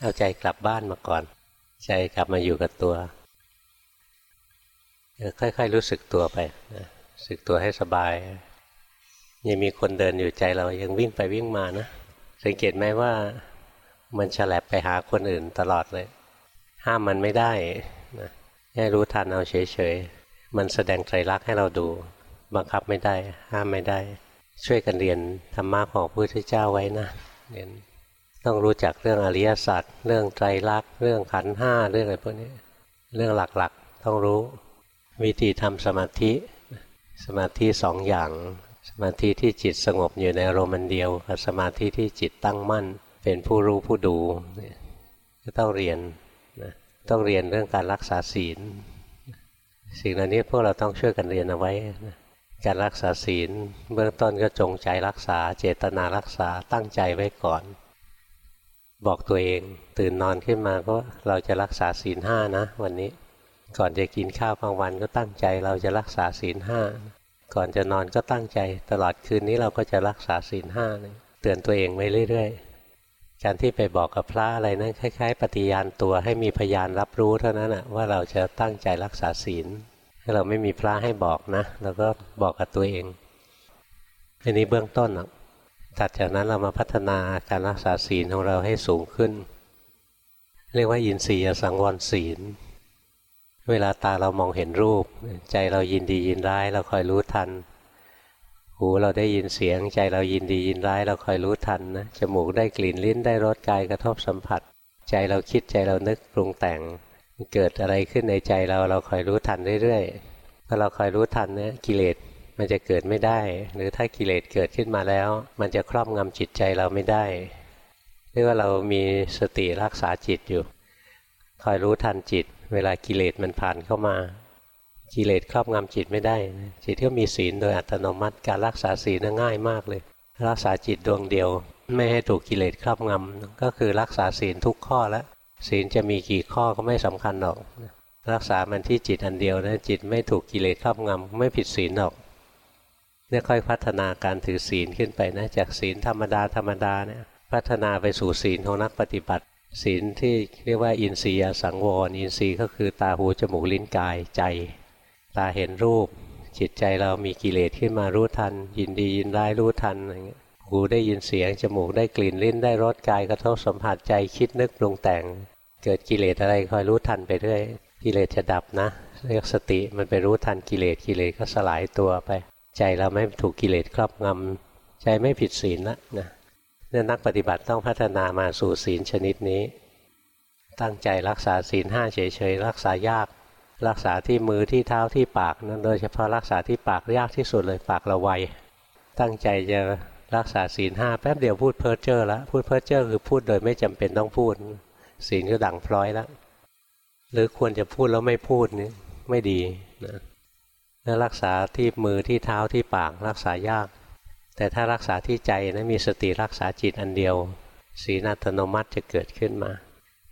เอาใจกลับบ้านมาก่อน ใจกลับมาอยู่กับตัว ค่อยๆรู้สึกตัวไปนะสึกตัวให้สบาย ยังมีคนเดินอยู่ใจเรายังวิ่งไปวิ่งมานะ สังเกตไหมว่ามันฉลับไปหาคนอื่นตลอดเลย ห้ามมันไม่ได้นะให้รู้ทันเอาเฉยๆ มันแสดงใจรักให้เราดู บังคับไม่ได้ ห้ามไม่ได้ ช่วยกันเรียนธรรมะของพระพุทธเจ้าไว้นะเรียน ต้องรู้จักเรื่องอริยสัจเรื่องใจรักเรื่องขันห้าเรื่องอะไรพวกนี้เรื่องหลักๆ ต้องรู้ วิธีทำสมาธิ สมาธิสองอย่าง สมาธิที่จิตสงบอยู่ในอารมณ์เดียวกับสมาธิที่จิตตั้งมั่น เป็นผู้รู้ผู้ดูก็ต้องเรียนนะต้องเรียนเรื่องการรักษาศีล สิ่งเหล่านี้พวกเราต้องช่วยกันเรียนเอาไว้นะการรักษาศีล เบื้องต้นก็จงใจรักษา เจตนารักษาตั้งใจไว้ก่อน บอกตัวเอง ตื่นนอนขึ้นมาก็เราจะรักษาศีลห้านะวันนี้ก่อนจะกินข้าวกลางวันก็ตั้งใจเราจะรักษาศีลห้าก่อนจะนอนก็ตั้งใจ ตลอดคืนนี้เราก็จะรักษาศีลห้าเตือนตัวเองไว้เรื่อย ๆ การที่ไปบอกกับพระอะไรนั้นคล้ายๆ ปฏิญาณตัวให้มีพยานรับรู้เท่านั้นนะว่าเราจะตั้งใจรักษาศีลถ้าเราไม่มีพระให้บอกนะเราก็บอกกับตัวเองอันนี้เบื้องต้นนะ ถัดจากนั้นเรามาพัฒนาการรักษาศีลของเราให้สูงขึ้น เรียกว่ายินทรียสังวรศีล เวลาตาเรามองเห็นรูป ใจเรายินดียินร้าย เราคอยรู้ทัน หูเราได้ยินเสียง ใจเรายินดียินร้าย เราคอยรู้ทันนะจมูกได้กลิ่นลิ้นได้รสกายกระทบสัมผัส ใจเราคิดใจเรานึกปรุงแต่ง เกิดอะไรขึ้นในใจเราเราคอยรู้ทันเรื่อยๆพอเราคอยรู้ทันเนี่ยกิเลส มันจะเกิดไม่ได้ หรือถ้ากิเลสเกิดขึ้นมาแล้ว มันจะครอบงำจิตใจเราไม่ได้เรียกว่าเรามีสติรักษาจิตอยู่ คอยรู้ทันจิต เวลากิเลสมันผ่านเข้ามา กิเลสครอบงำจิตไม่ได้ จิตก็มีศีลโดยอัตโนมัติการรักษาศีลง่ายมากเลย รักษาจิตดวงเดียว ไม่ให้ถูกกิเลสครอบงำก็คือรักษาศีลทุกข้อแล้วศีลจะมีกี่ข้อก็ไม่สำคัญหรอก รักษามันที่จิตอันเดียวนะจิตไม่ถูกกิเลสครอบงำไม่ผิดศีลหรอก เนี่ยค่อยพัฒนาการถือศีลขึ้นไปนะจากศีลธรรมดาธรรมดาเนี่ยพัฒนาไปสู่ศีลของนักปฏิบัติ ศีลที่เรียกว่าอินทรียสังวร อินทรีย์ก็คือตาหูจมูกลิ้นกายใจ ตาเห็นรูป จิตใจเรามีกิเลสขึ้นมารู้ทัน ยินดียินร้ายรู้ทันอะไรเงี้ยหูได้ยินเสียงจมูกได้กลิ่นลิ้นได้รสกายกระทบสัมผัสใจคิดนึกปรุงแต่ง เกิดกิเลสอะไรคอยรู้ทันไปเรื่อยกิเลสจะดับนะ เรียกสติมันไปรู้ทันกิเลสกิเลสก็สลายตัวไป ใจเราไม่ถูกกิเลสครอบงำใจไม่ผิดศีลละนะเนี่ยนักปฏิบัติต้องพัฒนามาสู่ศีลชนิดนี้ ตั้งใจรักษาศีลห้าเฉยๆรักษายาก รักษาที่มือที่เท้าที่ปากนั่นโดยเฉพาะรักษาที่ปากยากที่สุดเลยปากเราไวตั้งใจจะรักษาศีลห้าแป๊บเดียวพูดเพ้อเจ้อแล้วพูดเพ้อเจ้อคือพูดโดยไม่จำเป็นต้องพูด ศีลก็ดังพร้อยแล้วหรือควรจะพูดแล้วไม่พูดนี่ไม่ดีนะ แล้วรักษาที่มือที่เท้าที่ปากรักษายาก แต่ถ้ารักษาที่ใจนะมีสติรักษาจิตอันเดียวศีลอัตโนมัติจะเกิดขึ้นมา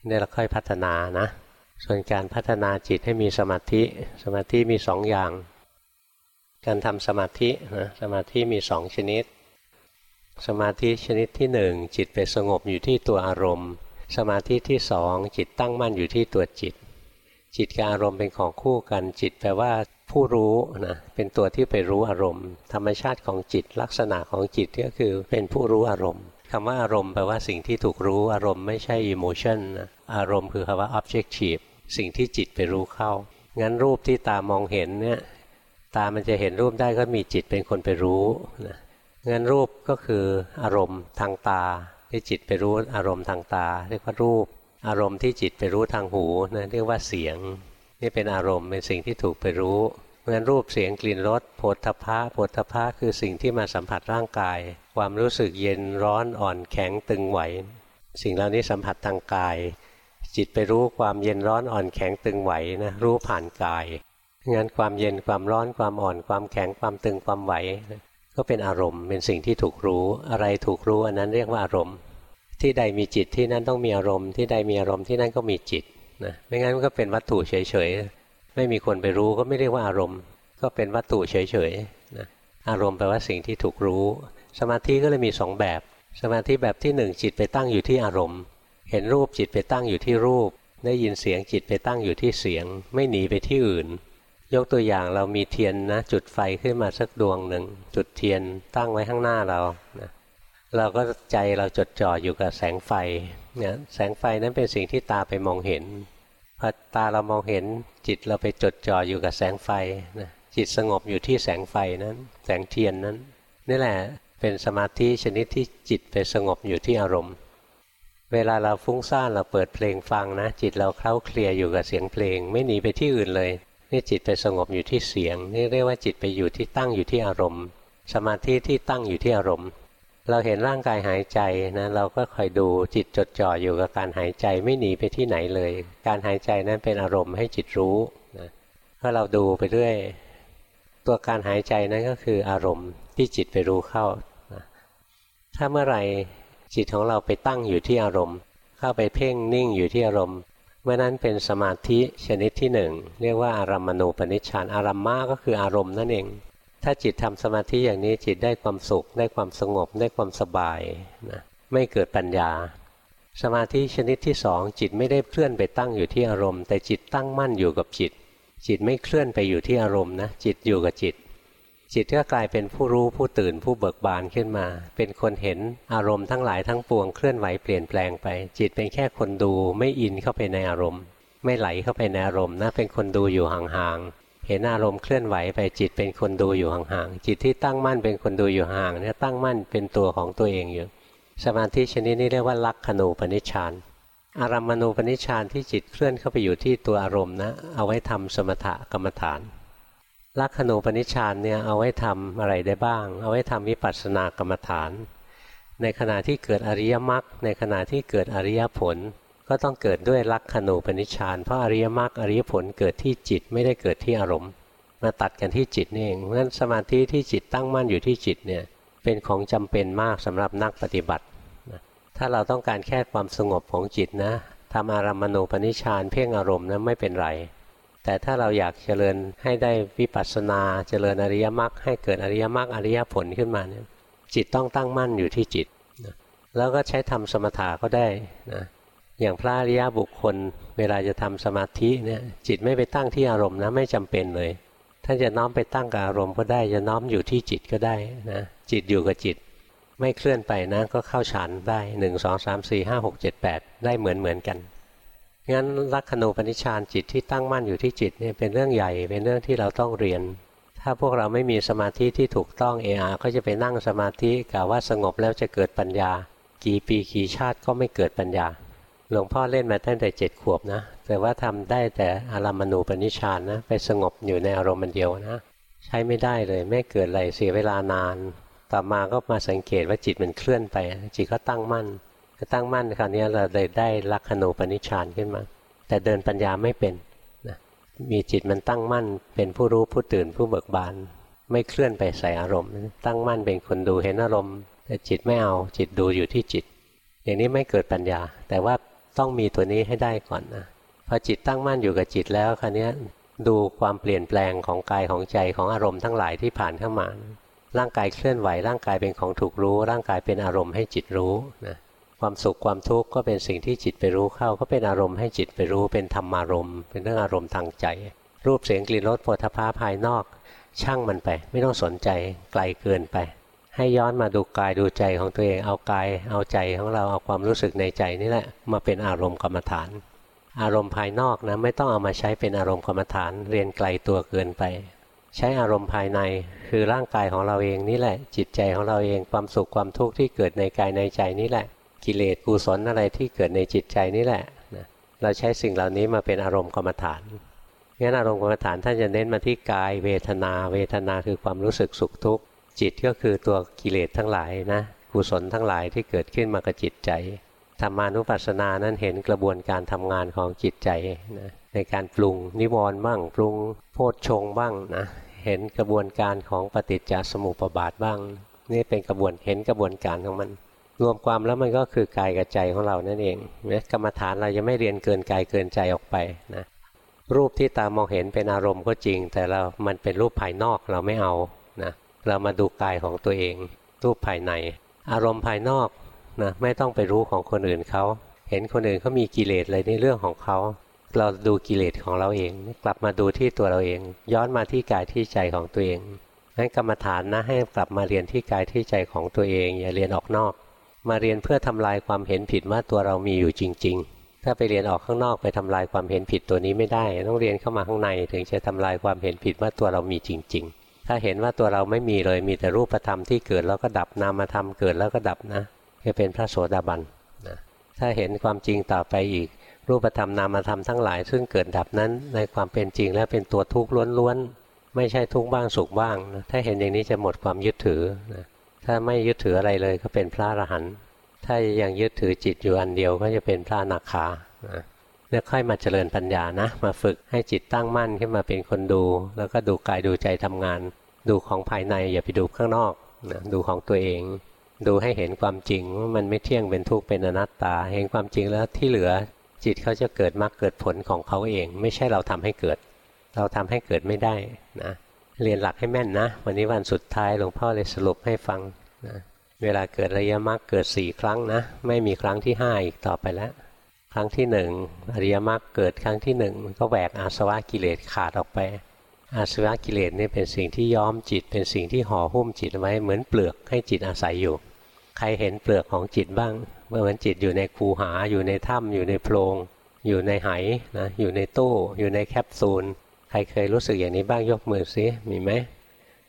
นี่เราค่อยพัฒนานะ ส่วนการพัฒนาจิตให้มีสมาธิ สมาธิมีสองอย่าง การทำสมาธินะสมาธิมีสองชนิด สมาธิชนิดที่หนึ่งจิตไปสงบอยู่ที่ตัวอารมณ์ สมาธิที่สองจิตตั้งมั่นอยู่ที่ตัวจิต จิตกับอารมณ์เป็นของคู่กันจิตแปลว่า ผู้รู้นะเป็นตัวที่ไปรู้อารมณ์ ธรรมชาติของจิตลักษณะของจิตก็คือเป็นผู้รู้อารมณ์คำว่าอารมณ์แปลว่าสิ่งที่ถูกรู้อารมณ์ไม่ใช่ emotion นะอารมณ์คือคำว่า objective สิ่งที่จิตไปรู้เข้า งั้นรูปที่ตามองเห็นเนี่ยตามันจะเห็นรูปได้ก็มีจิตเป็นคนไปรู้นะงั้นรูปก็คืออารมณ์ทางตาที่จิตไปรู้อารมณ์ทางตา เรียกว่ารูป อารมณ์ที่จิตไปรู้ทางหูนะเรียกว่าเสียง นี่เป็นอารมณ์เป็นสิ่งที่ถูกไปรู้เพราะฉะนั้นรูปเสียงกลิ่นรสโผฏฐพะโผฏฐพะคือสิ่งที่มาสัมผัสร่างกาย ความรู้สึกเย็นร้อนอ่อนแข็งตึงไหว สิ่งเหล่านี้สัมผัสทางกาย จิตไปรู้ความเย็นร้อนอ่อนแข็งตึงไหวนะรู้ผ่านกายงั้นความเย็นความร้อนความอ่อนความแข็งความตึงความไหว ก็เป็นอารมณ์เป็นสิ่งที่ถูกรู้ อะไรถูกรู้อันนั้นเรียกว่าอารมณ์ ที่ใดมีจิตที่นั่นต้องมีอารมณ์ที่ใดมีอารมณ์ที่นั่นก็มีจิต นะไม่งั้นก็เป็นวัตถุเฉยๆ ไม่มีคนไปรู้ก็ไม่เรียกว่าอารมณ์ ก็เป็นวัตถุเฉยๆนะอารมณ์แปลว่าสิ่งที่ถูกรู้ สมาธิก็เลยมีสองแบบ สมาธิแบบที่หนึ่งจิตไปตั้งอยู่ที่อารมณ์ เห็นรูปจิตไปตั้งอยู่ที่รูป ได้ยินเสียงจิตไปตั้งอยู่ที่เสียง ไม่หนีไปที่อื่น ยกตัวอย่างเรามีเทียนนะ จุดไฟขึ้นมาสักดวงหนึ่งจุดเทียนตั้งไว้ข้างหน้าเรานะเราก็ใจเราจดจ่ออยู่กับแสงไฟ เนี่ยแสงไฟนั้นเป็นสิ่งที่ตาไปมองเห็นพอตาเรามองเห็นจิตเราไปจดจ่ออยู่กับแสงไฟนะจิตสงบอยู่ที่แสงไฟนั้น แสงเทียนนั้นนี่แหละเป็นสมาธิชนิดที่จิตไปสงบอยู่ที่อารมณ์ เวลาเราฟุ้งซ่านเราเปิดเพลงฟังนะ จิตเราเคล้าเคลียอยู่กับเสียงเพลง ไม่หนีไปที่อื่นเลยนี่จิตไปสงบอยู่ที่เสียง นี่เรียกว่าจิตไปอยู่ที่ตั้งอยู่ที่อารมณ์ สมาธิที่ตั้งอยู่ที่อารมณ์ เราเห็นร่างกายหายใจนะเราก็คอยดูจิตจดจ่ออยู่กับการหายใจไม่หนีไปที่ไหนเลย การหายใจนั้นเป็นอารมณ์ให้จิตรู้นะถ้าเราดูไปเรื่อยตัวการหายใจนั้นก็คืออารมณ์ที่จิตไปรู้เข้านะถ้าเมื่อไหร่จิตของเราไปตั้งอยู่ที่อารมณ์ เข้าไปเพ่งนิ่งอยู่ที่อารมณ์เมื่อนั้นเป็นสมาธิชนิดที่หนึ่งเรียกว่าอารัมมณูปนิชฌานอารัมมาก็คืออารมณ์นั่นเอง ถ้าจิตทำสมาธิอย่างนี้จิตได้ความสุข ได้ความสงบ ได้ความสบายนะไม่เกิดปัญญา สมาธิชนิดที่สองจิตไม่ได้เคลื่อนไปตั้งอยู่ที่อารมณ์ แต่จิตตั้งมั่นอยู่กับจิต จิตไม่เคลื่อนไปอยู่ที่อารมณ์นะจิตอยู่กับจิต จิตก็กลายเป็นผู้รู้ผู้ตื่นผู้เบิกบานขึ้นมา เป็นคนเห็นอารมณ์ทั้งหลายทั้งปวงเคลื่อนไหวเปลี่ยนแปลงไป จิตเป็นแค่คนดูไม่อินเข้าไปในอารมณ์ ไม่ไหลเข้าไปในอารมณ์นะเป็นคนดูอยู่ห่างๆ เห็นอารมณ์เคลื่อนไหวไปจิตเป็นคนดูอยู่ห่างๆจิตที่ตั้งมั่นเป็นคนดูอยู่ห่างเนี่ยตั้งมั่นเป็นตัวของตัวเองอยู่ สมาธิชนิดนี้เรียกว่าลักขณูปนิชฌานอารัมมณูปนิชฌานที่จิตเคลื่อนเข้าไปอยู่ที่ตัวอารมณ์นะเอาไว้ทำสมถกรรมฐานลักขณูปนิชฌานเนี่ยเอาไว้ทำอะไรได้บ้าง เอาไว้ทำวิปัสสนากรรมฐาน ในขณะที่เกิดอริยมรรคในขณะที่เกิดอริยผล ก็ต้องเกิดด้วยลักขณูปนิชฌานเพราะอริยมรรคอริยผลเกิดที่จิตไม่ได้เกิดที่อารมณ์ มาตัดกันที่จิตนี่เองเพราะฉะนั้นสมาธิที่จิตตั้งมั่นอยู่ที่จิตเนี่ยเป็นของจำเป็นมากสำหรับนักปฏิบัติ ถ้าเราต้องการแค่ความสงบของจิตนะทำอารัมมณูปนิชฌานเพ่งอารมณ์นะไม่เป็นไร แต่ถ้าเราอยากเจริญให้ได้วิปัสสนาเจริญอริยมรรคให้เกิดอริยมรรคอริยผลขึ้นมาเนี่ยจิตต้องตั้งมั่นอยู่ที่จิตนะแล้วก็ใช้ทำสมถะก็ได้นะ อย่างพระอริยบุคคล เวลาจะทำสมาธิเนี่ยจิตไม่ไปตั้งที่อารมณ์นะไม่จำเป็นเลยท่านจะน้อมไปตั้งกับอารมณ์ก็ได้จะน้อมอยู่ที่จิตก็ได้นะจิตอยู่กับจิต ไม่เคลื่อนไปนะก็เข้าฌานได้หนึ่งสองสามสี่ห้าหกเจ็ดแปดได้เหมือนเหมือนกันงั้นลักขณูปนิชฌานจิตที่ตั้งมั่นอยู่ที่จิตเนี่ยเป็นเรื่องใหญ่เป็นเรื่องที่เราต้องเรียน ถ้าพวกเราไม่มีสมาธิที่ถูกต้องเออาก็จะไปนั่งสมาธิกล่าวว่าสงบแล้วจะเกิดปัญญา กี่ปีกี่ชาติก็ไม่เกิดปัญญา หลวงพ่อเล่นมาตั้งแต่เจ็ดขวบนะ แต่ว่าทำได้แต่อารามณูปนิชานนะ ไปสงบอยู่ในอารมณ์เดียวนะ ใช้ไม่ได้เลยไม่เกิดอะไรเสียเวลานาน ต่อมาก็มาสังเกตว่าจิตมันเคลื่อนไป จิตก็ตั้งมั่นตั้งมั่นคราวนี้เราเลยได้ลักขณูปนิชานขึ้นมา แต่เดินปัญญาไม่เป็นนะมีจิตมันตั้งมั่น เป็นผู้รู้ผู้ตื่นผู้เบิกบาน ไม่เคลื่อนไปใส่อารมณ์ ตั้งมั่นเป็นคนดูเห็นอารมณ์ แต่จิตไม่เอาจิตดูอยู่ที่จิต อย่างนี้ไม่เกิดปัญญา แต่ว่า ต้องมีตัวนี้ให้ได้ก่อนนะพอจิตตั้งมั่นอยู่กับจิตแล้วคราวนี้ดูความเปลี่ยนแปลงของกายของใจของอารมณ์ทั้งหลายที่ผ่านเข้ามา ร่างกายเคลื่อนไหวร่างกายเป็นของถูกรู้ ร่างกายเป็นอารมณ์ให้จิตรู้นะความสุขความทุกข์ก็เป็นสิ่งที่จิตไปรู้เข้า ก็เป็นอารมณ์ให้จิตไปรู้เป็นธรรมารมณ์ เป็นเรื่องอารมณ์ทางใจ รูปเสียงกลิ่นรสโผฏฐาภายนอก ช่างมันไป ไม่ต้องสนใจไกลเกินไป ให้ย้อนมาดูกายดูใจของตัวเองเอากายเอาใจของเราเอาความรู้สึกในใจนี่แหละมาเป็นอารมณ์กรรมฐาน อารมณ์ภายนอกนะไม่ต้องเอามาใช้เป็นอารมณ์กรรมฐานเรียนไกลตัวเกินไป ใช้อารมณ์ภายในคือร่างกายของเราเองนี่แหละ จิตใจของเราเองความสุขความทุกข์ที่เกิดในกายในใจนี่แหละ กิเลสกุศลอะไรที่เกิดในจิตใจนี่แหละนะเราใช้สิ่งเหล่านี้มาเป็นอารมณ์กรรมฐานงั้นอารมณ์กรรมฐานท่านจะเน้นมาที่กายเวทนา เวทนาคือความรู้สึกสุขทุกข์ จิตก็คือตัวกิเลสทั้งหลายนะกุศลทั้งหลายที่เกิดขึ้นมากับจิตใจธรรมานุปัสสนานั้นเห็นกระบวนการทำงานของจิตใจนะในการปรุงนิวรณ์บ้างปรุงโพชฌงบ้างนะเห็นกระบวนการของปฏิจจสมุปบาทบ้าง นี่เป็นกระบวนเห็นกระบวนการของมัน รวมความแล้วมันก็คือกายกับใจของเรานั่นเองเกรรมฐานเราจะไม่เรียนเกินกายเกินใจออกไปนะรูปที่ตามองเห็นเป็นอารมณ์ก็จริง แต่เรามันเป็นรูปภายนอกเราไม่เอานะ เรามาดูกายของตัวเอง รูปภายใน อารมณ์ภายนอกนะไม่ต้องไปรู้ของคนอื่นเขาเห็นคนอื่นเขามีกิเลสอะไรในเรื่องของเขาเราดูกิเลสของเราเอง กลับมาดูที่ตัวเราเอง ย้อนมาที่กายที่ใจของตัวเองงั้นกรรมฐานนะให้กลับมาเรียนที่กายที่ใจของตัวเอง อย่าเรียนออกนอก มาเรียนเพื่อทำลายความเห็นผิดว่าตัวเรามีอยู่จริง ๆ ถ้าไปเรียนออกข้างนอกไปทำลายความเห็นผิดตัวนี้ไม่ได้ ต้องเรียนเข้ามาข้างในถึงจะทำลายความเห็นผิดว่าตัวเรามีจริง ๆ ถ้าเห็นว่าตัวเราไม่มีเลยมีแต่รูปธรรมที่เกิดแล้วก็ดับนามธรรมเกิดแล้วก็ดับนะจะเป็นพระโสดาบันนะถ้าเห็นความจริงต่อไปอีก รูปธรรมนามธรรมทั้งหลาย ซึ่งเกิดดับนั้นในความเป็นจริงแล้วเป็นตัวทุกข์ล้วนๆไม่ใช่ทุกข์บ้างสุขบ้างนะถ้าเห็นอย่างนี้จะหมดความยึดถือนะถ้าไม่ยึดถืออะไรเลยก็เป็นพระอรหันต์ถ้ายังยึดถือจิตอยู่อันเดียวก็จะเป็นพระอนาคานะ เนี่ยค่อยมาเจริญปัญญานะ มาฝึกให้จิตตั้งมั่นขึ้นมาเป็นคนดู แล้วก็ดูกายดูใจทำงาน ดูของภายในอย่าไปดูข้างนอกนะดูของตัวเอง ดูให้เห็นความจริงว่ามันไม่เที่ยงเป็นทุกข์เป็นอนัตตา เห็นความจริงแล้วที่เหลือจิตเขาจะเกิดมรรคเกิดผลของเขาเอง ไม่ใช่เราทำให้เกิด เราทำให้เกิดไม่ได้นะเรียนหลักให้แม่นนะ วันนี้วันสุดท้ายหลวงพ่อเลยสรุปให้ฟังนะเวลาเกิดระยะมรรคเกิดสี่ครั้งนะ ไม่มีครั้งที่ห้าอีกต่อไปแล้ว ครั้งที่หนึ่งอริยมรรคเกิดครั้งที่หนึ่งก็แหวกอาสวะกิเลสขาดออกไป อาสวะกิเลสนี่เป็นสิ่งที่ย้อมจิต เป็นสิ่งที่ห่อหุ้มจิตไว้เหมือนเปลือกให้จิตอาศัยอยู่ ใครเห็นเปลือกของจิตบ้างเมื่อเหมือนจิตอยู่ในคูหาอยู่ในถ้ำอยู่ในโพรงอยู่ในไหนะอยู่ในตู้ อยู่ในแคปซูลใครเคยรู้สึกอย่างนี้บ้างยกมือซิมีไหม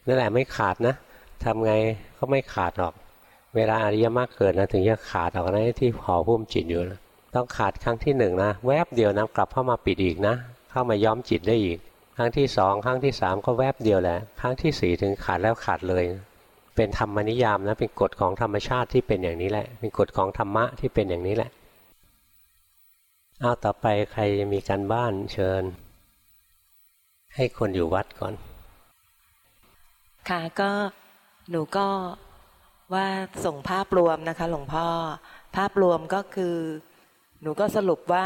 นั่นแหละไม่ขาดนะทำไงก็ไม่ขาดหรอก เวลาอริยมรรคเกิดนะถึงจะขาดออกนะที่ห่อหุ้มจิตอยู่นะ ต้องขาดครั้งที่หนึ่งนะแวบเดียวนะกลับเข้ามาปิดอีกนะ เข้ามาย้อมจิตได้อีก ครั้งที่สองครั้งที่สามก็แวบเดียวแหละ ครั้งที่สี่ถึงขาดแล้วขาดเลย เป็นธรรมนิยามนะเป็นกฎของธรรมชาติที่เป็นอย่างนี้แหละ เป็นกฎของธรรมะที่เป็นอย่างนี้แหละเอาต่อไปใครมีการบ้านเชิญ ให้คนอยู่วัดก่อน ค่ะก็หนูก็ว่าส่งภาพรวมนะคะ หลวงพ่อ ภาพรวมก็คือ หนูก็สรุปว่า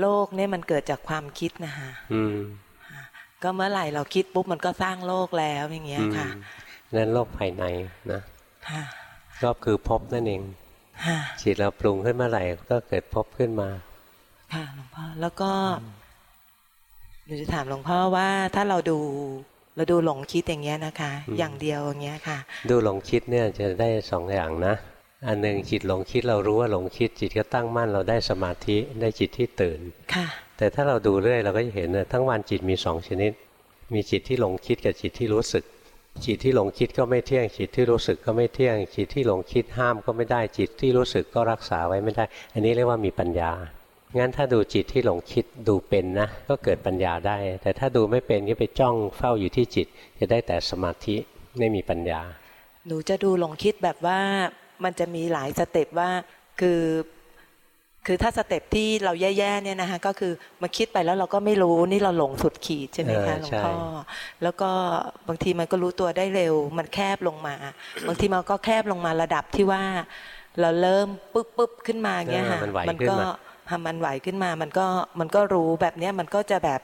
โลกเนี่ยมันเกิดจากความคิดนะคะอืมก็เมื่อไหร่เราคิดปุ๊บมันก็สร้างโลกแล้วอย่างเงี้ยค่ะอืมนั่นโลกภายในนะค่ะก็คือภพนั่นเองค่ะจิตเราปรุงขึ้นเมื่อไหร่ก็เกิดภพขึ้นมา ค่ะหลวงพ่อแล้วก็หนูจะถามหลวงพ่อว่าถ้าเราดูเราดูหลงคิดอย่างเงี้ยนะคะอืมอย่างเดียวอย่างเงี้ยค่ะ ดูหลงคิดเนี่ยจะได้สองอย่างนะ อันหนึ่งจิตหลงคิดเรารู้ว่าหลงคิดจิตก็ตั้งมั่นเราได้สมาธิได้จิตที่ตื่นค่ะ แต่ถ้าเราดูเรื่อยเราก็จะเห็นนะทั้งวันจิตมีสองชนิด มีจิตที่หลงคิดกับจิตที่รู้สึก จิตที่หลงคิดก็ไม่เที่ยง จิตที่รู้สึกก็ไม่เที่ยง จิตที่หลงคิดห้ามก็ไม่ได้จิตที่รู้สึกก็รักษาไว้ไม่ได้ อันนี้เรียกว่ามีปัญญางั้นถ้าดูจิตที่หลงคิดดูเป็นนะ ก็เกิดปัญญาได้ แต่ถ้าดูไม่เป็นก็ไปจ้องเฝ้าอยู่ที่จิต จะได้แต่สมาธิไม่มีปัญญา หนูจะดูหลงคิดแบบว่า มันจะมีหลาย step ว่าคือคือถ้า step ที่เราแย่ๆเนี่ยนะคะก็คือมาคิดไปแล้วเราก็ไม่รู้นี่เราหลงสุดขีดใช่ไหมเอคะอหลวงใช่พ่อแล้วก็บางทีมันก็รู้ตัวได้เร็ว มันแคบลงมา บางทีมันก็แคบลงมาระดับที่ว่า เราเริ่มปึ๊บปึ๊บขึ้นมาเงี้ยค่ะเออมันไหวขึ้นก็มาทำมันไหวขึ้นมา มันก็มันก็รู้แบบเนี้ยมันก็จะแบบ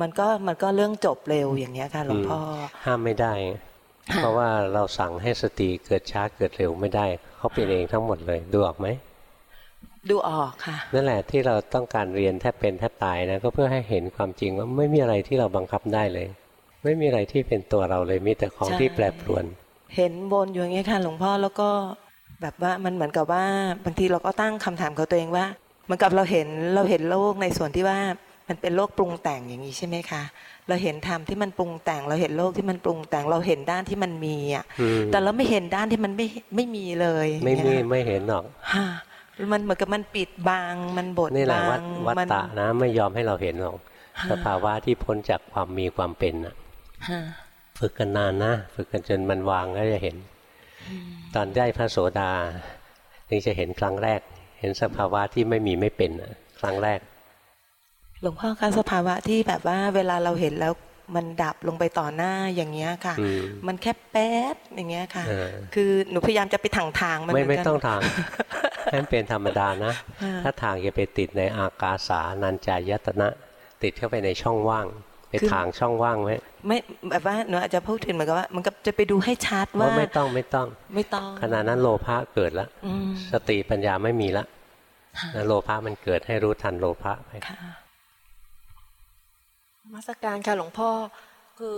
มันก็มันก็เรื่องจบเร็วอย่างเงี้ยค่ะหลวงพ่อห้ามไม่ได้ค่ะ เพราะว่าเราสั่งให้สติเกิดช้าเกิดเร็วไม่ได้เขาเป็นเองทั้งหมดเลยดูออกไหมดูออกค่ะ นั่นแหละที่เราต้องการเรียนแทบเป็นแทบตายนะก็เพื่อให้เห็นความจริงว่าไม่มีอะไรที่เราบังคับได้เลย ไม่มีอะไรที่เป็นตัวเราเลยมีแต่ของใช่ที่แปรปรวน เห็นบนอยู่อย่างเงี้ยค่ะหลวงพ่อแล้วก็แบบว่ามันเหมือนกับว่าบางทีเราก็ตั้งคำถามกับตัวเองว่า เหมือนกับเราเห็นเราเห็นโลกในส่วนที่ว่า มันเป็นโลกปรุงแต่งอย่างนี้ใช่ไหมคะ เราเห็นธรรมที่มันปรุงแต่ง เราเห็นโลกที่มันปรุงแต่ง เราเห็นด้านที่มันมีอะอืมแต่เราไม่เห็นด้านที่มันไม่ไม่มีเลย ไม่มีเนี่ยไม่เห็นหรอกฮะมันเหมือนกับมันปิดบังมันบดนี่แหละบัวัดงวัตมันตะนะไม่ยอมให้เราเห็นหรอกฮะสภาวะที่พ้นจากความมีความเป็นน่ะฮะฝึกกันนานนะฝึกกันจนมันวางก็จะเห็น ตอนได้พระโสดาถึงจะเห็นครั้งแรก เห็นสภาวะที่ไม่มีไม่เป็นน่ะครั้งแรก หลวงพ่อคะสภาวะที่แบบว่าเวลาเราเห็นแล้วมันดับลงไปต่อหน้าอย่างเงี้ยค่ะอืมมันแค่แป๊ดอย่างเงี้ยค่ะเออคือหนูพยายามจะไปทางทางๆมันไม่เหไม่นกันต้องทางให้มันเป็นธรรมดานะอ่าถ้าทางจะไปติดในอากาสานัญจายตนะ ติดเข้าไปในช่องว่าง ไปคือทางช่องว่างไว้ไม่แบบว่าหนูอาจจะพูดถึงเหมือนกับว่า มันก็จะไปดูให้ชัดว่าว่าไม่ต้องไม่ต้อง ไม่ต้องขณะนั้นโลภะเกิดแล้วอืมสติปัญญาไม่มีละค่ะนะโลภะมันเกิดให้รู้ทันโลภะไปค่ะ มาสการค่ะหลวงพ่อคือ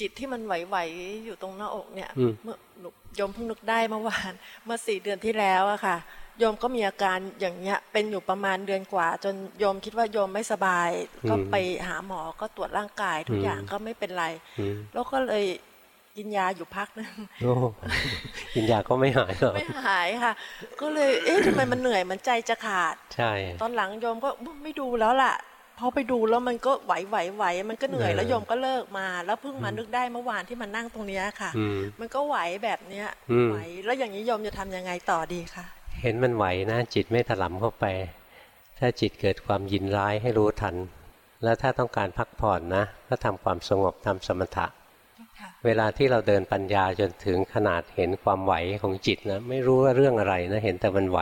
จิตที่มันไหวๆอยู่ตรงหน้าอกเนี่ยอืมเมื่อหนูโยมเพิ่งนึกได้เมื่อวานเมื่อสี่เดือนที่แล้วอะค่ะโยมก็มีอาการอย่างเงี้ยเป็นอยู่ประมาณเดือนกว่า จนโยมคิดว่าโยมไม่สบาย ก็ไปหาหมอก็ตรวจร่างกาย ทุกอย่างก็ไม่เป็นไรอืมแล้วก็เลยกินยาอยู่พักนึงโอ้กินยาก็ไม่หายหรอกไม่หายค่ะ ก็เลยเอ๊ะทำไมมันเหนื่อยมันใจจะขาด ใช่ ตอนหลังโยมก็ไม่ดูแล้วล่ะ พอไปดูแล้วมันก็ไหวไหวไหวมันก็เหนื่อยแล้วโยมก็เลิกมา แล้วเพิ่งมานึกได้เมื่อวานที่มันนั่งตรงเนี้ยค่ะอืมมันก็ไหวแบบเนี้ยอืมไหวแล้วอย่างนี้โยมจะทำยังไงต่อดีคะเห็นมันไหวนะจิตไม่ถลำเข้าไป ถ้าจิตเกิดความยินร้ายให้รู้ทัน แล้วถ้าต้องการพักผ่อนนะ ก็ทำความสงบทำสมถะค่ะเวลาที่เราเดินปัญญาจนถึงขนาดเห็นความไหวของจิตนะไม่รู้ว่าเรื่องอะไรนะเห็นแต่มันไหว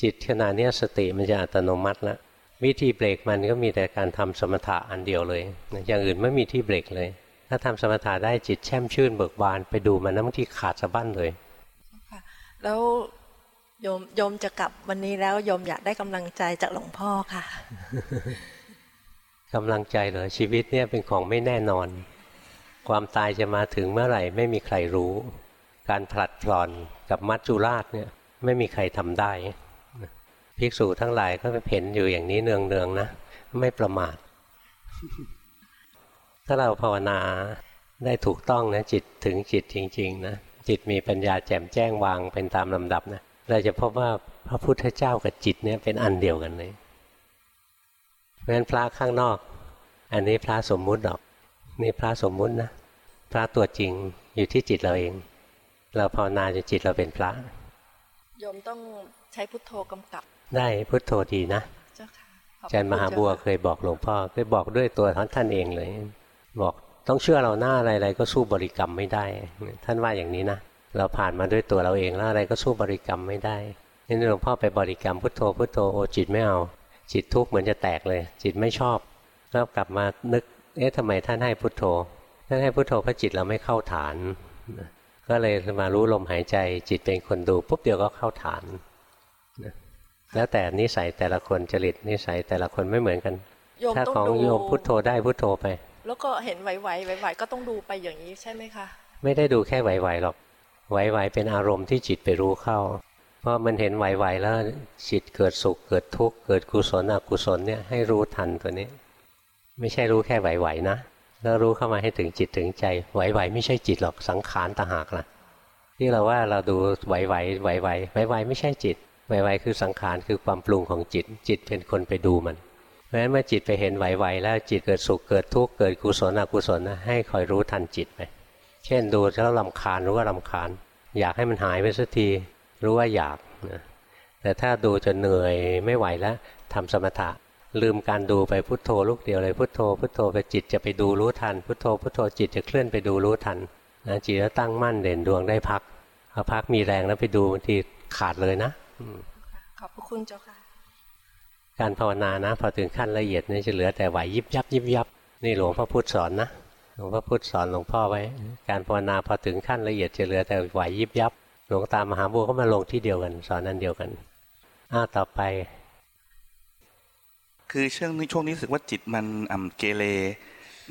จิตขณะเนี้ยสติมันจะอัตโนมัติแล้ว วิธีเบรกมันก็มีแต่การทำสมถะอันเดียวเลยนะอย่างอื่นไม่มีที่เบรกเลย ถ้าทำสมถะได้จิตแช่มชื่นเบิกบานไปดูมันนะบางทีขาดสะบั้นเลยค่ะแล้วโยมโยมจะกลับวันนี้แล้วโยมอยากได้กำลังใจจากหลวงพ่อค่ะกำลังใจเหรอชีวิตเนี่ยเป็นของไม่แน่นอน ความตายจะมาถึงเมื่อไหร่ไม่มีใครรู้ การผลัดพลอนกับมัจจุราชเนี่ยไม่มีใครทำได้ ภิกษุทั้งหลายก็เห็นอยู่อย่างนี้เนืองๆนะ ไม่ประมาท ถ้าเราภาวนาได้ถูกต้องนะจิตถึงจิตจริง ๆ นะจิตมีปัญญาแจ่มแจ้งวางเป็นตามลำดับนะเราจะพบว่าพระพุทธเจ้ากับจิตเนี่ยเป็นอันเดียวกันเลยเพราะฉะนั้นพระข้างนอก อันนี้พระสมมุติหรอก นี่พระสมมุตินะพระตัวจริงอยู่ที่จิตเราเอง เราภาวนาจนจิตเราเป็นพระโยมต้องใช้พุทโธกำกับ ได้พุทโธดีนะเจ้าค่ะขอบอาจารย์มหาคุณบัวเจ้ค่ะเคยบอกหลวงพ่อเคยบอกด้วยตัวท่านเองเลย บอกต้องเชื่อเราหน้าอะไรๆก็สู้บริกรรมไม่ได้ ท่านว่าอย่างนี้นะเราผ่านมาด้วยตัวเราเองแล้วอะไรก็สู้บริกรรมไม่ได้นี่หลวงพ่อไปบริกรรมพุทโธพุทโธโอจิตไม่เอา จิตทุกข์เหมือนจะแตกเลย จิตไม่ชอบแล้วกลับมานึกเอ๊ะทำไมท่านให้พุทโธท่านให้พุทโธเพราะจิตเราไม่เข้าฐานนะก็เลยมารู้ลมหายใจจิตเป็นคนดูปุ๊บเดียวก็เข้าฐานนะ แล้วแต่นิสัยแต่ละคนจริตนิสัยแต่ละคนไม่เหมือนกันโยมถ้าต้องของดูโยมพุทโธได้พุทโธไป แล้วก็เห็นไหวๆไหวๆก็ต้องดูไปอย่างนี้ใช่ไหมคะไม่ได้ดูแค่ไหวๆหรอกไหวๆเป็นอารมณ์ที่จิตไปรู้เข้า เพราะมันเห็นไหวๆแล้วจิตเกิดสุขเกิดทุกข์เกิดกุศลอกุศลเนี่ยให้รู้ทันตัวนี้ ไม่ใช่รู้แค่ไหวๆนะแล้วรู้เข้ามาให้ถึงจิตถึงใจไหวๆไม่ใช่จิตหรอกสังขารต่างหากล่ะที่เราว่าเราดูไหวๆไหวๆไหวๆไม่ใช่จิต ไหวๆคือสังขารคือความปรุงของจิต จิตเป็นคนไปดูมัน เพราะฉะนั้นเมื่อจิตไปเห็นไหวๆแล้วจิตเกิดสุขเกิดทุกข์เกิดกุศลอกุศลนะให้คอยรู้ทันจิตไป เช่นดูแล้วลำคาญรู้ว่าลำคาญ อยากให้มันหายไปสักทีรู้ว่าอยากนะแต่ถ้าดูจนเหนื่อยไม่ไหวแล้วทำสมถะลืมการดูไปพุทโธลูกเดียวเลยพุทโธพุทโธไปจิตจะไปดูรู้ทัน พุทโธพุทโธจิตจะเคลื่อนไปดูรู้ทันนะจิตจะตั้งมั่นเด่นดวงได้พักพอพักมีแรงแล้วไปดูบางทีขาดเลยนะ ขอบพระคุณเจ้าค่ะ การภาวนานะ พอถึงขั้นละเอียดเนี่ยจะเหลือแต่ไหวยิบยับยิบยับนี่หลวงพ่อพุธสอนนะหลวงพ่อพุธสอนหลวงพ่อไว้ การภาวนาพอถึงขั้นละเอียดจะเหลือแต่ไหวยิบยับ หลวงตามหาบัวก็มาลงที่เดียวกัน สอนนั่นเดียวกันอ้าวต่อไป คือช่วงนี้ช่วงนี้รู้สึกว่าจิตมันอ่ำเกเร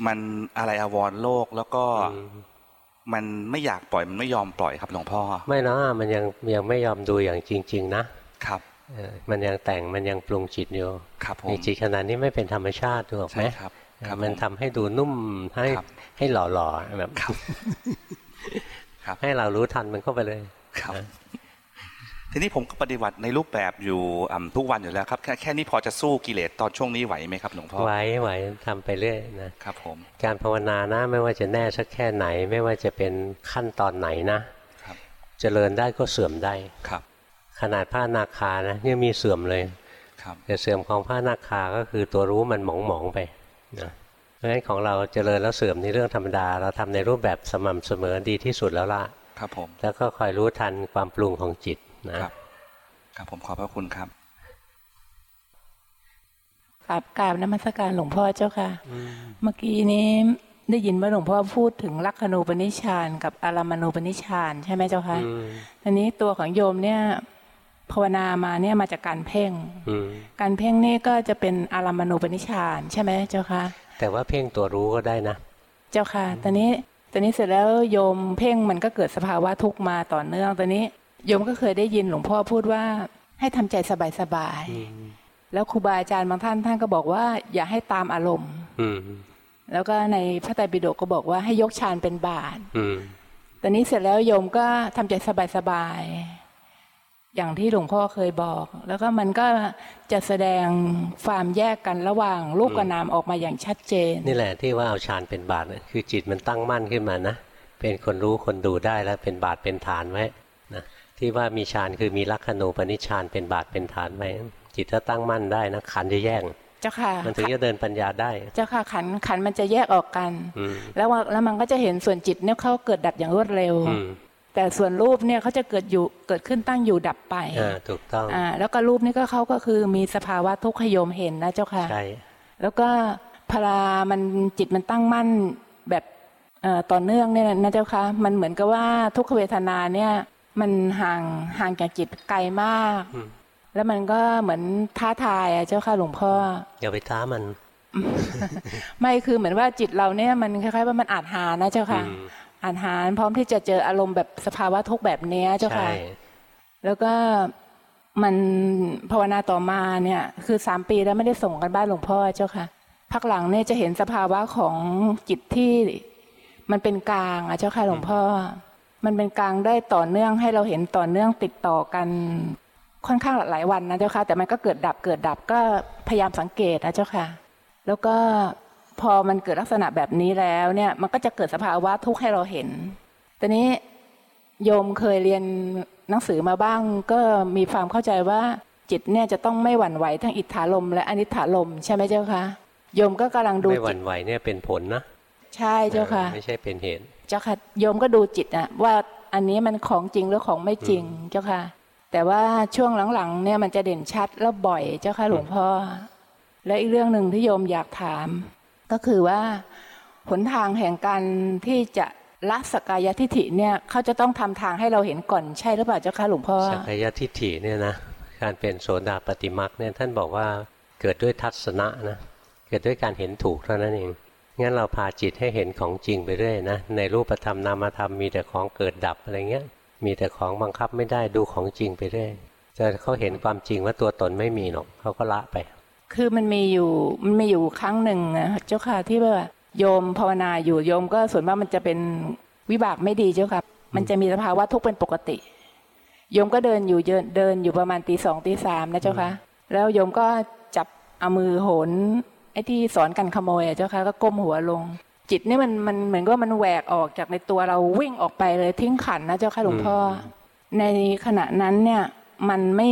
มันอะไรอาวรณ์โลกแล้วก็อื มมันไม่อยากปล่อยมันไม่ยอมปล่อยครับหลวงพ่อ ไม่นะมันยังยังไม่ยอมดูอย่างจริง ๆ นะครับเออมันยังแต่งมันยังปรุงจิตอยู่ครับผในมจิตขนาดนี้ไม่เป็นธรรมชาติถูกไหมใช่ครับครับมันผทำให้ดูนุ่มให้ครับให้หล่อๆแบบครับครับให้เรารู้ทันมันเข้าไปเลยครับนะ ทีนี้ผมก็ปฏิบัติในรูปแบบอยู่อ่ำทุกวันอยู่แล้วครับแค่แค่นี้พอจะสู้กิเลสตอนช่วงนี้ไหวไหมครับหลวงพ่อไหวไหวทำไปเรื่อยนะครับผมการภาวนานะไม่ว่าจะแน่สักแค่ไหน ไม่ว่าจะเป็นขั้นตอนไหนนะครับเจริญได้ก็เสื่อมได้ครับ ขนาดพระอนาคานะยังมีเสื่อมเลยครับแต่เสื่อมของพระอนาคาก็คือตัวรู้มันหมองหมองๆไปนะเพราะฉะนั้นของเราเจริญแล้วเสื่อมในเรื่องธรรมดา เราทำในรูปแบบสม่ำเสมอดีที่สุดแล้วล่ะครับผมแล้วก็คอยรู้ทันความปรุงของจิต นะครับครับผมขอบพระคุณครับกราบกราบนมัสการหลวงพ่อเจ้าค่ะ เมื่อกี้นี้ได้ยินว่าหลวงพ่อพูดถึงลักขณูปนิชฌานกับอารามณูปนิชฌานใช่ไหมเจ้าคะอืมอันนี้ตัวของโยมเนี่ยภาวนามาเนี่ยมาจากการเพ่งอืมการเพ่งนี่ก็จะเป็นอารามณูปนิชฌานใช่ไหมเจ้าคะแต่ว่าเพ่งตัวรู้ก็ได้นะ เจ้าค่ะตอนนี้ตอนนี้เสร็จแล้วโยมเพ่งมันก็เกิดสภาวะทุกข์มาต่อเนื่องตอนนี้ โยมก็เคยได้ยินหลวงพ่อพูดว่า ให้ทำใจสบายๆแล้วครูบาอาจารย์บางท่านท่านก็บอกว่า อย่าให้ตามอารมณ์ อืมแล้วก็ในพระไตรปิฎกก็บอกว่าให้ยกฌานเป็นบาตรอืมตอนนี้เสร็จแล้วโยมก็ทำใจสบายๆอย่างที่หลวงพ่อเคยบอก แล้วก็มันก็จะแสดงความแยกกันระหว่างรูปกับนามออกมาอย่างชัดเจน นี่แหละที่ว่าเอาฌานเป็นบาตรน่ะคือจิตมันตั้งมั่นขึ้นมานะเป็นคนรู้คนดูได้แล้วเป็นบาตรเป็นฐานไว้นะ ที่ว่ามีฌานคือมีลักขณูปนิชฌานเป็นบาตรเป็นฐานไว้จิตถ้าตั้งมั่นได้นะขันธ์จะแยกเจ้าค่ะมันถึงจะเดินปัญญาได้ เจ้าค่ะขันขันมันจะแยกออกกันอืมแล้วว่าแล้วมันก็จะเห็นส่วนจิตเนี่ยเขาเกิดดับอย่างรวดเร็วอืมแต่ส่วนรูปเนี่ยเขาจะเกิดอยู่เกิดขึ้นตั้งอยู่ดับไปอ่าถูกต้องอ่าแล้วก็รูปนี่ก็เขาก็คือมีสภาวะทุกขโยมเห็นนะเจ้าค่ะใช่แล้วก็พลามันจิตมันตั้งมั่นแบบเอ่อต่อเนื่องเนี่ยนะเจ้าค่ะมันเหมือนกับว่าทุกขเวทนาเนี่ย มันห่างห่างจากจิตไกลมากอืมแล้วมันก็เหมือนท้าทายอะเจ้าค่ะหลวงพ่ออย่าไปท้ามัน ไม่คือเหมือนว่าจิตเราเนี่ยมันคล้ายๆว่ามันอาจหานะเจ้าค่ะอืมอาจหารพร้อมที่จะเจออารมณ์แบบสภาวะทุกข์แบบเนี้ยเจ้าใช่ค่ะแล้วก็มันภาวนาต่อมาเนี่ย คือสามปีแล้วไม่ได้ส่งกันบ้านหลวงพ่อเจ้าค่ะพักหลังเนี่ยจะเห็นสภาวะของจิตที่มันเป็นกลางอะเจ้าค่ะหลวงพ่อ มันเป็นกลางได้ต่อเนื่องให้เราเห็นต่อเนื่องติดต่อกันค่อนข้างหลายวันนะเจ้าค่ะ แต่มันก็เกิดดับเกิดดับก็พยายามสังเกตนะเจ้าค่ะ แล้วก็พอมันเกิดลักษณะแบบนี้แล้วเนี่ย มันก็จะเกิดสภาวะทุกข์ให้เราเห็นตอนนี้โยมเคยเรียนหนังสือมาบ้าง ก็มีความเข้าใจว่าจิตเนี่ยจะต้องไม่หวั่นไหวทั้งอิทธาลมและอนิถาลมใช่ไหมเจ้าคะโยมก็กำลังดูไม่หวั่จิตนไหวเนี่ยเป็นผลนะใช่เจ้าค่ะ ไม่ใช่เป็นเหตุ เจ้าค่ะโยมก็ดูจิตอะว่าอันนี้มันของจริงหรือของไม่จริงเจ้าค่ะ แต่ว่าช่วงหลังๆเนี่ยมันจะเด่นชัดแล้วบ่อยเจ้าค่ะหลวงพ่อ และอีกเรื่องหนึ่งที่โยมอยากถาม ก็คือว่าหนทางแห่งการที่จะละสกกายทิฐิเนี่ยเขาจะต้องทำทางให้เราเห็นก่อนใช่หรือเปล่าเจ้าค่ะหลวงพ่อสักยทิฏฐิเนี่ยนะการเป็นโสดาปฏิมักเนี่ยท่านบอกว่าเกิดด้วยทัศนะนะเกิดด้วยการเห็นถูกเท่านั้นเอง งั้นเราพาจิตให้เห็นของจริงไปเรื่อยนะในรูปธรรมนามธรรมมีแต่ของเกิดดับอะไรเงี้ย มีแต่ของบังคับไม่ได้ดูของจริงไปเรื่อยจนเขาเห็นความจริงว่าตัวตนไม่มีหรอกเขาก็ละไป คือมันมีอยู่มันมีอยู่ครั้งหนึ่งนะเจ้าค่ะที่ว่าโยมภาวนาอยู่โยมก็ส่วนมากมันจะเป็นวิบากไม่ดีเจ้าค่ะมันจะมีสภาวะทุกข์เป็นปกติ โยมก็เดินอยู่เดินเดินอยู่ประมาณตีสองตีสามนะเจ้าค่ะแล้วโยมก็จับเอามือโหน ไอ้ที่สอนกันขโมยอะเจ้าค่ะก็ก้มหัวลง จิตนี่มันมันเหมือนกับว่ามันแหวกออกจากในตัวเราวิ่งออกไปเลยทิ้งขันนะเจ้าค่ะหลวงพ่ออในขณะนั้นเนี่ยมันไม่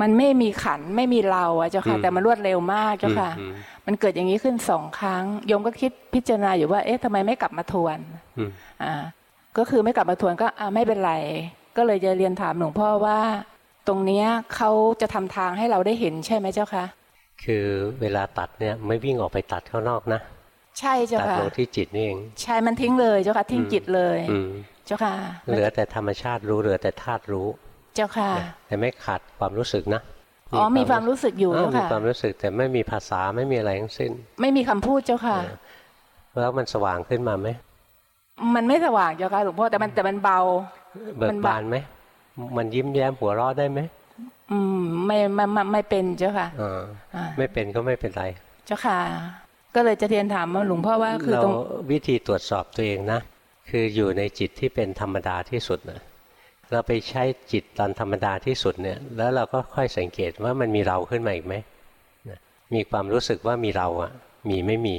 มันไม่มีขันไม่มีเราอะเจ้าค่ะอืมแต่มันรวดเร็วมากเจ้าค่ะอืมมันเกิดอย่างนี้ขึ้นสองครั้งโยมก็คิดพิจารณาอยู่ว่า เอ๊ะทำไมไม่กลับมาทวนอืมอ่าก็คือไม่กลับมาทวนก็อ่าไม่เป็นไร ก็เลยจะเรียนถามหลวงพ่อว่า ตรงเนี้ยเขาจะทำทางให้เราได้เห็นใช่ไหมเจ้าคะ คือเวลาตัดเนี่ยไม่วิ่งออกไปตัดข้างนอกนะ ใช่เจ้าตัดค่ะลงที่จิตนี่เอง ใช่มันทิ้งเลยเจ้าค่ะทิ้งจิตเลยอืมเจ้าค่ะ เหลือแต่ธรรมชาติรู้เหลือแต่ธาตุรู้ เจ้าค่ะ แต่ไม่ขาดความรู้สึกนะอ๋อมีความรู้สึกอยู่เออเจ้ามีค่ะความรู้สึกแต่ไม่มีภาษาไม่มีอะไรทั้งสิ้น ไม่มีคำพูดเจ้าค่ะ แล้วมันสว่างขึ้นมาไหมมันไม่สว่างเจ้าค่ะหลวงพ่อแต่มันแต่มันเบา เบิกบานไหมมันยิ้มแย้มหัวเราะได้ไหม อืมไม่ไม่ไม่ไม่เป็นเจ้าค่ะอ่าอ่าไม่เป็นก็ไม่เป็นไร เจ้าค่ะ ก็เลยจะเรียนถามว่าหลวงพ่อว่าคือเราตรงวิธีตรวจสอบตัวเองนะคืออยู่ในจิตที่เป็นธรรมดาที่สุดนะเราไปใช้จิตตอนธรรมดาที่สุดเนี่ย แล้วเราก็ค่อยสังเกตว่ามันมีเราขึ้นมาอีกไหมนะมีความรู้สึกว่ามีเราอะมีไม่มี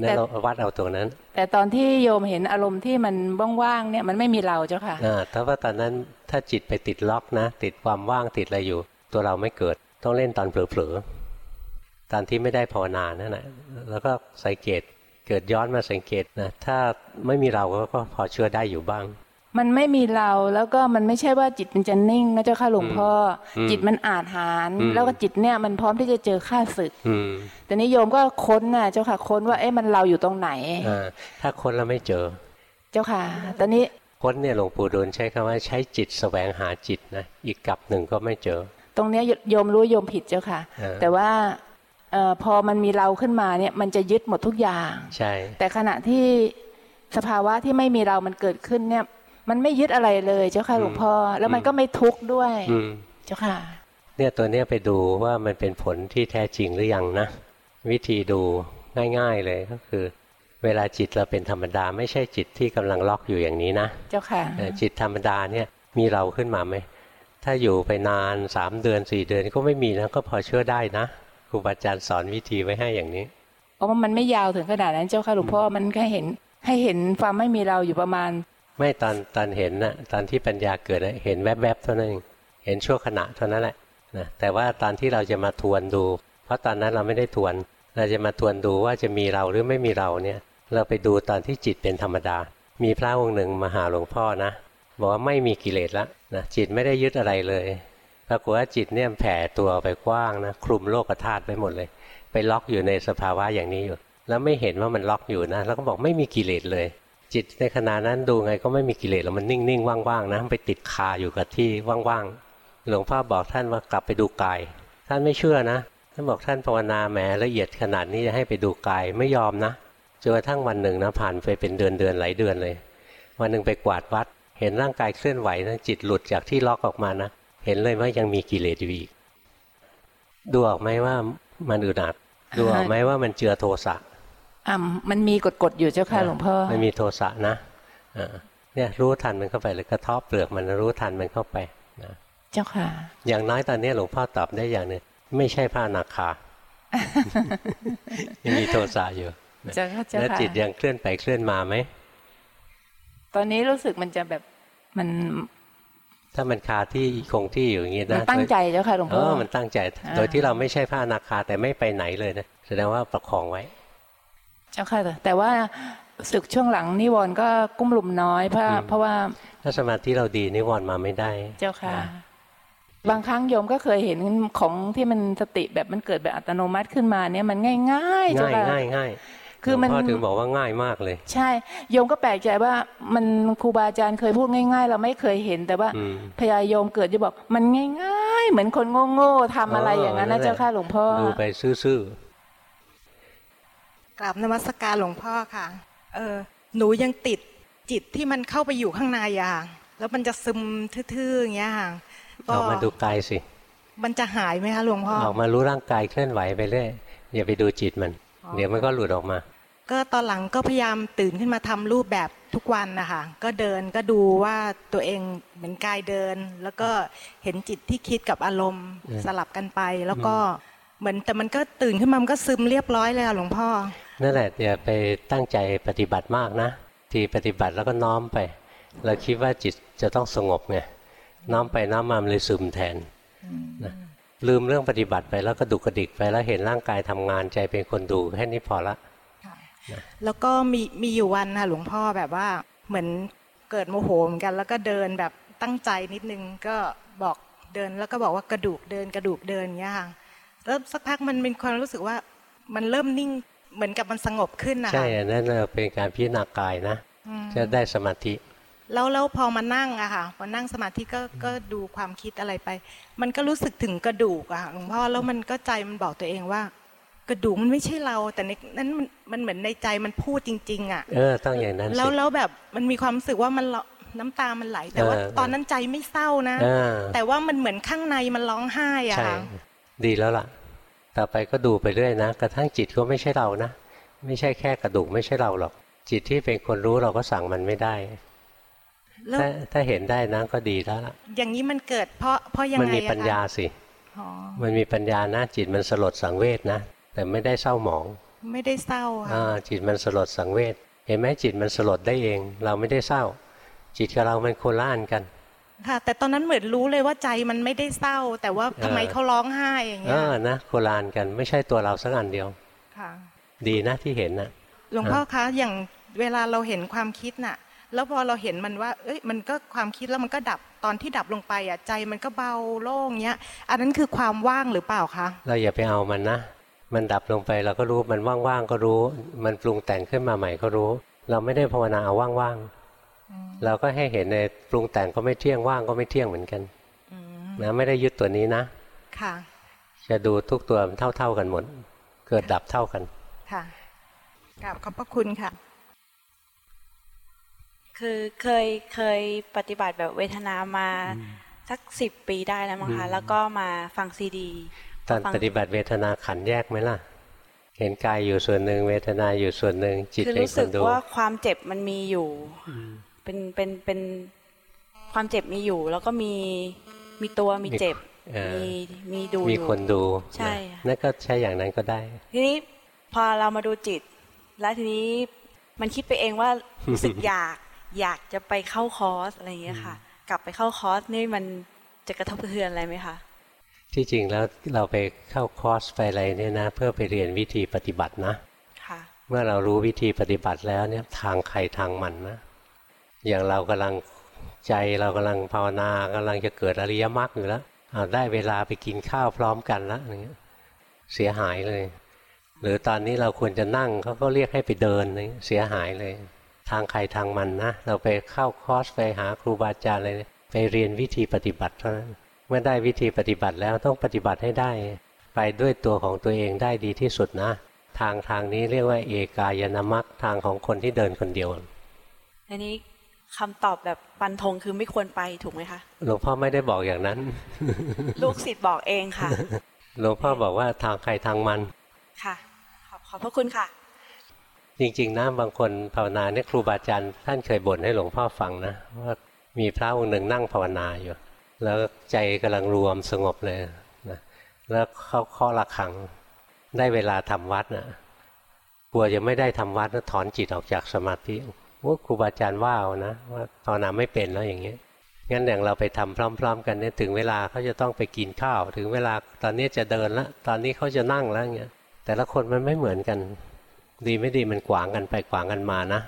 นั่นเราวัดเอาตรงนั้น แต่ตอนที่โยมเห็นอารมณ์ที่มันว่างๆเนี่ยมันไม่มีเราเจ้าค่ะอ่าถ้าว่าตอนนั้นถ้าจิตไปติดล็อกนะ ติดความว่างติดอะไรอยู่ ตัวเราไม่เกิด ต้องเล่นตอนเผลอๆตอนที่ไม่ได้ภาวนานั่นแหละแล้วก็สังเกตเกิดย้อนมาสังเกตนะถ้าไม่มีเราก็ก็พอเชื่อได้อยู่บ้าง มันไม่มีเราแล้วก็มันไม่ใช่ว่าจิตมันจะนิ่งนะเจ้าค่ะหลวงพ่ออมจิตมันอาจหารอืมแล้วก็จิตเนี่ยมันพร้อมที่จะเจอข้าศึกอืมแต่นิยมก็ค้นน่ะเจ้าค่ะค้นว่าเอ๊ะมันเราอยู่ตรงไหนอ่าถ้าคนเราไม่เจอ เจ้าค่ะ ตอนนี้ค้นเนี่ยหลวงปู่ดูลใช้คำว่าใช้จิตแสวงหาจิตนะอีกกลับหนึ่งก็ไม่เจอ ตรงเนี้ยโยมรู้โยมผิดเจ้าค่ะเออแต่ว่าเอ่อพอมันมีเราขึ้นมาเนี่ยมันจะยึดหมดทุกอย่าง ใช่ แต่ขณะที่สภาวะที่ไม่มีเรามันเกิดขึ้นเนี่ย มันไม่ยึดอะไรเลยเจ้าค่ะหลวงพ่อแล้วมันก็ไม่ทุกข์ด้วยอืมเจ้าค่ะ เนี่ยตัวเนี้ยไปดูว่ามันเป็นผลที่แท้จริงหรือยังนะวิธีดูง่าย ๆเลยก็คือ เวลาจิตเราเป็นธรรมดา ไม่ใช่จิตที่กำลังล็อกอยู่อย่างนี้นะเจ้าค่ะเอ่อจิตธรรมดาเนี่ยมีเราขึ้นมาไหมถ้าอยู่ไปนานสามเดือนสี่เดือนก็ไม่มีนะก็พอเชื่อได้นะครูบาอาจารย์สอนวิธีไว้ให้อย่างนี้เพราะว่ามันไม่ยาวถึงขนาดนั้นเจ้าค่ะหลวงพ่อมันแค่เห็นให้เห็นความไม่มีเราอยู่ประมาณ ไม่ตอนตอนเห็นนะตอนที่ปัญญาเกิดนะเห็นแวบๆเท่านั้นเองเห็นชั่วขณะเท่านั้นแหละนะแต่ว่าตอนที่เราจะมาทวนดู เพราะตอนนั้นเราไม่ได้ทวน เราจะมาทวนดูว่าจะมีเราหรือไม่มีเราเนี่ย เราไปดูตอนที่จิตเป็นธรรมดา มีพระองค์หนึ่งมาหาหลวงพ่อนะบอกว่าไม่มีกิเลสละนะจิตไม่ได้ยึดอะไรเลยปรากฏว่าจิตเนี่ยแผ่ตัวไปกว้างนะคลุมโลกธาตุไปหมดเลย ไปล็อกอยู่ในสภาวะอย่างนี้อยู่ แล้วไม่เห็นว่ามันล็อกอยู่นะแล้วก็บอกไม่มีกิเลสเลย จิตในขณะนั้นดูไงก็ไม่มีกิเลสแล้วมันนิ่งๆว่างๆนะไปติดคาอยู่กับที่ว่างๆหลวงพ่อบอกท่านว่ากลับไปดูกาย ท่านไม่เชื่อนะท่านบอกท่านภาวนาแหมละเอียดขนาดนี้จะให้ไปดูกายไม่ยอมนะจนกระทั่งวันหนึ่งนะผ่านไปเป็นเดือนเดือนๆหลายเดือนเลย วันหนึ่งไปกวาดวัด เห็นร่างกายเคลื่อนไหวนะจิตหลุดจากที่ล็อกออกมานะเห็นเลยว่ายังมีกิเลสอยู่อีกดูออกไหมว่ามันอึดอัดดูออกไหมว่ามันเจือโทสะ อ่ามันมีกฎๆอยู่เจ้าค่ะหลวงพ่อมันมีโทสะนะอ่าเนี่ยรู้ทันมันเข้าไปเลยกระเทบเปลือกมันรู้ทันมันเข้าไปนะเจ้าค่ะ อย่างน้อยตอนนี้หลวงพ่อตอบได้อย่างหนึ่งไม่ใช่พระอนาคายังมีโทสะอยู่เจ้าค่ะเจ้าแล้วค่ะจิตยังเคลื่อนไปเคลื่อนมาไหมตอนนี้รู้สึกมันจะแบบมันถ้ามันคาที่คงที่อยู่อย่างนี้มันนะตั้งใจเจ้าค่ะหลวงเอพ่ออมันตั้งใจอ่าโดยที่เราไม่ใช่พระอนาคาแต่ไม่ไปไหนเลยนะแสดงว่าประคองไว้ เจ้าค่ะแต่ว่าศึกช่วงหลังนิวรณ์ก็กุ้มลุมน้อยเพราะอืมเพราะว่า ถ้าสมาธิเราดีนิวรณ์มาไม่ได้ เจ้าค่ะ บางครั้งโยมก็เคยเห็นของที่มันสติแบบมันเกิดแบบอัตโนมัติขึ้นมาเนี่ยมันง่ายๆเจ้าง่ายค่ะง่ายง่ายคือมันหลวงพ่อถึงบอกว่าง่ายมากเลย ใช่ โยมก็แปลกใจว่ามันครูบาอาจารย์เคยพูดง่าย ๆ เราไม่เคยเห็นแต่ว่าอืมพยายมเกิดจะบอกมันง่าย ๆ เหมือนคนโง่ๆทำอะไรเอออย่างนั้นนั่นะนแหละเจ้าค่ะหลวงพ่อดูไปซื่อ กราบนมัสการหลวงพ่อค่ะ เออหนูยังติดจิตที่มันเข้าไปอยู่ข้างในอะแล้วมันจะซึมทื่อๆอย่างเงี้ยค่ะๆออกมาดูกายสิ มันจะหายไหมคะหลวงพ่อออกมารู้ร่างกายเคลื่อนไหวไปเรื่อยอย่าไปดูจิตมันอ๋อเดี๋ยวมันก็หลุดออกมา ก็ตอนหลังก็พยายามตื่นขึ้นมาทำรูปแบบทุกวันนะคะก็เดินก็ดูว่าตัวเองเหมือนกายเดิน แล้วก็เห็นจิตที่คิดกับอารมณ์อืมสลับกันไป แล้วก็เหมือนแต่มันก็ตื่นขึ้นมามันก็ซึมเรียบร้อยเลยค่ะหลวงพ่อ นั่นแหละอย่าไปตั้งใจปฏิบัติมากนะ ทีปฏิบัติแล้วก็น้อมไป เราคิดว่าจิตจะต้องสงบไงน้อมไปน้อมมามันเลยซึมแทนนะลืมเรื่องปฏิบัติไปแล้วก็ดุกกระดิกไปแล้วเห็นร่างกายทำงานใจเป็นคนดูแค่นี้พอละแล้วก็มีมีอยู่วันค่ะหลวงพ่อแบบว่าเหมือนเกิดโมโหเหมือนกัน แล้วก็เดินแบบตั้งใจนิดนึงก็บอกเดินแล้วก็บอกว่ากระดูกเดินกระดูกเดินอย่างเงี้ยค่ะแล้วสักพักมันเป็นความรู้สึกว่ามันเริ่มนิ่ง เหมือนกับมันสงบขึ้นนะคะใช่อันนั้นเราเป็นการพิจารณากายนะอืมจะได้สมาธิแล้วแล้วพอมานั่งอะค่ะพอนั่งสมาธิก็ก็ดูความคิดอะไรไป มันก็รู้สึกถึงกระดูกอะค่ะหลวงพ่อแล้วมันก็ใจมันบอกตัวเองว่า กระดูกมันไม่ใช่เรา แต่ในนั้นมันมันเหมือนในใจมันพูดจริง ๆอะเออต้องอย่างนั้นสิแล้วแล้วแบบมันมีความรู้สึกว่ามันละน้ำตามันไหล แต่ว่าเออตอนนั้นใจไม่เศร้านะอ่าแต่ว่ามันเหมือนข้างในมันร้องไห้อะใช่ค่ะดีแล้วล่ะ ต่อไปก็ดูไปเรื่อยนะกระทั่งจิตก็ไม่ใช่เรานะ ไม่ใช่แค่กระดูกไม่ใช่เราหรอก จิตที่เป็นคนรู้เราก็สั่งมันไม่ได้แล้วถ้าถ้าเห็นได้นะก็ดีแล้วล่ะอย่างนี้มันเกิดเพราะเพราะยังมันไงมีอะปัญญาคะสิอ๋อมันมีปัญญานะจิตมันสลดสังเวชนะแต่ไม่ได้เศร้าหมอง ไม่ได้เศร้าค่ะอ่าจิตมันสลดสังเวชเห็นไหมจิตมันสลดได้เอง เราไม่ได้เศร้า จิตกับเรามันโคนละอันกัน ค่ะ แต่ตอนนั้นเหมือนรู้เลยว่าใจมันไม่ได้เศร้า แต่ว่าทำไมเออเขาร้องไห้อย่างเอเงี้ยอนะโคนละอันกันไม่ใช่ตัวเราสักอันเดียวค่ะ ดีนะที่เห็นนะหลวงพ่อคะอย่างเวลาเราเห็นความคิดน่ะ แล้วพอเราเห็นมันว่า เอ้ยมันก็ความคิดแล้วมันก็ดับตอนที่ดับลงไปอะใจมันก็เบาโล่งเงี้ย อันนั้นคือความว่างหรือเปล่าคะเราอย่าไปเอามันนะมันดับลงไปเราก็รู้มันว่างๆก็รู้ มันปรุงแต่งขึ้นมาใหม่ก็รู้ เราไม่ได้ภาวนาเอาว่างๆ เราก็ให้เห็นในปรุงแต่งก็ไม่เที่ยงว่างก็ไม่เที่ยงเหมือนกันนะไม่ได้ยึดตัวนี้นะ ค่ะ จะดูทุกตัวมันเท่าๆกันหมด เกิดดับเท่ากัน ค่ะกราบขอบพระคุณค่ะ คือเคยเคยปฏิบัติแบบเวทนามาสักสิบปีได้แล้วมั้งคะแล้วก็มาฟังซีดีตอนฟังปฏิบัติเวทนาขันธ์แยกไหมล่ะ เห็นกายอยู่ส่วนหนึ่งเวทนาอยู่ส่วนหนึ่งจิตคือเป็นรู้คสึนกดูว่าความเจ็บมันมีอยู่ เป็นเป็นเป็นความเจ็บมีอยู่ แล้วก็มีมีตัวมีเจ็บเอ่อมีมีดูมีอยู่คนดูใช่นะค่ะนั่นก็ใช่อย่างนั้นก็ได้ ทีนี้พอเรามาดูจิต แล้วทีนี้มันคิดไปเองว่ารู้สึกอยากอยากจะไปเข้าคอร์สอะไรอย่างเงี้ยค่ะ กลับไปเข้าคอร์สนี่มันจะกระทบกระเทือนอะไรไหมคะที่จริงแล้วเราไปเข้าคอร์สไปอะไรเนี่ยนะ เพื่อไปเรียนวิธีปฏิบัตินะค่ะเมื่อเรารู้วิธีปฏิบัติแล้วเนี่ยทางใครทางมันนะ อย่างเรากำลังใจเรากำลังภาวนากำลังจะเกิดอริยมรรคอยู่แล้วได้เวลาไปกินข้าวพร้อมกันแล้วอย่างเงี้ยเสียหายเลย หรือตอนนี้เราควรจะนั่งเขาก็เรียกให้ไปเดินอย่เสียหายเลย ทางใครทางมันนะ เราไปเข้าคอร์สไปหาครูบาอาจารย์อะไรเนี่ยไปเรียนวิธีปฏิบัติเท่านั้นเมื่อได้วิธีปฏิบัติแล้วต้องปฏิบัติให้ได้ ไปด้วยตัวของตัวเองได้ดีที่สุดนะ ทางทางนี้เรียกว่าเอกายนามัคทางของคนที่เดินคนเดียวอันนี้ คำตอบแบบปันธงคือไม่ควรไปถูกไหมคะหลวงพ่อไม่ได้บอกอย่างนั้น ลูกศิษย์บอกเองค่ะหลวงพ่อบอกว่าทางใครทางมันค่ะ ขอบขอบพระคุณค่ะ จริงๆนะบางคนภาวนาเนี่ยครูบาอาจารย์ท่านเคยบ่นให้หลวงพ่อฟังนะว่ามีพระองค์หนึ่งนั่งภาวนาอยู่ แล้วใจกำลังรวมสงบเลยนะแล้วเขาเคาะระฆังได้เวลาทำวัดนะกลัวจะไม่ได้ทำวัดแล้วถอนจิตออกจากสมาธิ ว่าครูบาอาจารย์ว่าเอานะว่าภาวนาไม่เป็นแล้วอย่างเงี้ยงั้นอย่างเราไปทำพร้อม ๆ กันเนี่ยถึงเวลาเขาจะต้องไปกินข้าว ถึงเวลาตอนนี้จะเดินละตอนนี้เขาจะนั่งแล้วเงี้ยแต่ละคนมันไม่เหมือนกัน ดีไม่ดีมันขวางกันไปขวางกันมานะ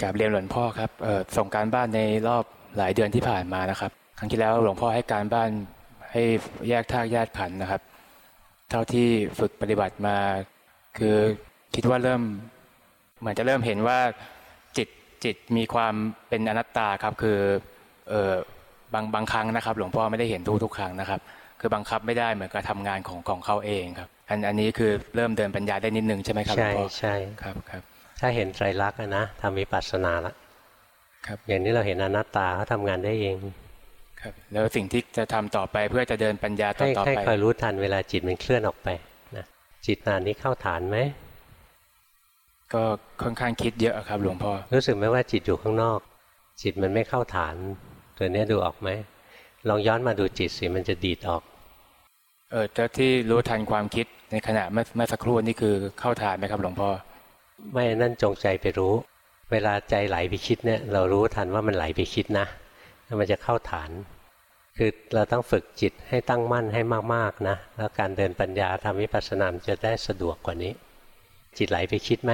กราบเรียนหลวงพ่อครับส่งการบ้านในรอบหลายเดือนที่ผ่านมานะครับ ครั้งที่แล้วหลวงพ่อให้การบ้านให้แยกธาตุแยกขันนะครับ เท่าที่ฝึกปฏิบัติมา คือคิดว่าเริ่ม เหมือนจะเริ่มเห็นว่าจิตจิตมีความเป็นอนัตตาครับ คือเออบางบางครั้งนะครับ หลวงพ่อไม่ได้เห็นทุกทุกครั้งนะครับ คือบังคับไม่ได้เหมือนกับทำงานของของเขาเองครับ อันอันนี้คือเริ่มเดินปัญญาได้นิดนึงใช่ไหมครับหลวใช่งพ่อใช่ครับครับถ้าเห็นไตรลักษณ์อะนะทำวิปัสสนาละครับอย่างนี้เราเห็นอนัตตาเขาทำงานได้เองครับแล้วสิ่งที่จะทำต่อไปเพื่อจะเดินปัญญาต่อให้ต่อให้ไปคอยรู้ทันเวลาจิตมันเคลื่อนออกไปนะจิตนานนี้เข้าฐานไหม ก็ค่อนข้างคิดเยอะครับ หลวงพ่อรู้สึกไหมว่าจิตอยู่ข้างนอก จิตมันไม่เข้าฐาน ตัวเนี้ยดูออกไหมลองย้อนมาดูจิตสิมันจะดีดออก เออแต่ที่รู้ทันความคิดในขณะเมื่อเมื่อสักครู่นี่คือเข้าฐานไหมครับ หลวงพ่อไม่นั่นจงใจไปรู้ เวลาใจไหลไปคิดเนี่ย เรารู้ทันว่ามันไหลไปคิดนะแล้วมันจะเข้าฐาน คือเราต้องฝึกจิตให้ตั้งมั่นให้มากๆนะแล้วการเดินปัญญาทำวิปัสสนามนจะได้สะดวกกว่านี้ จิตไหลไปคิดไหม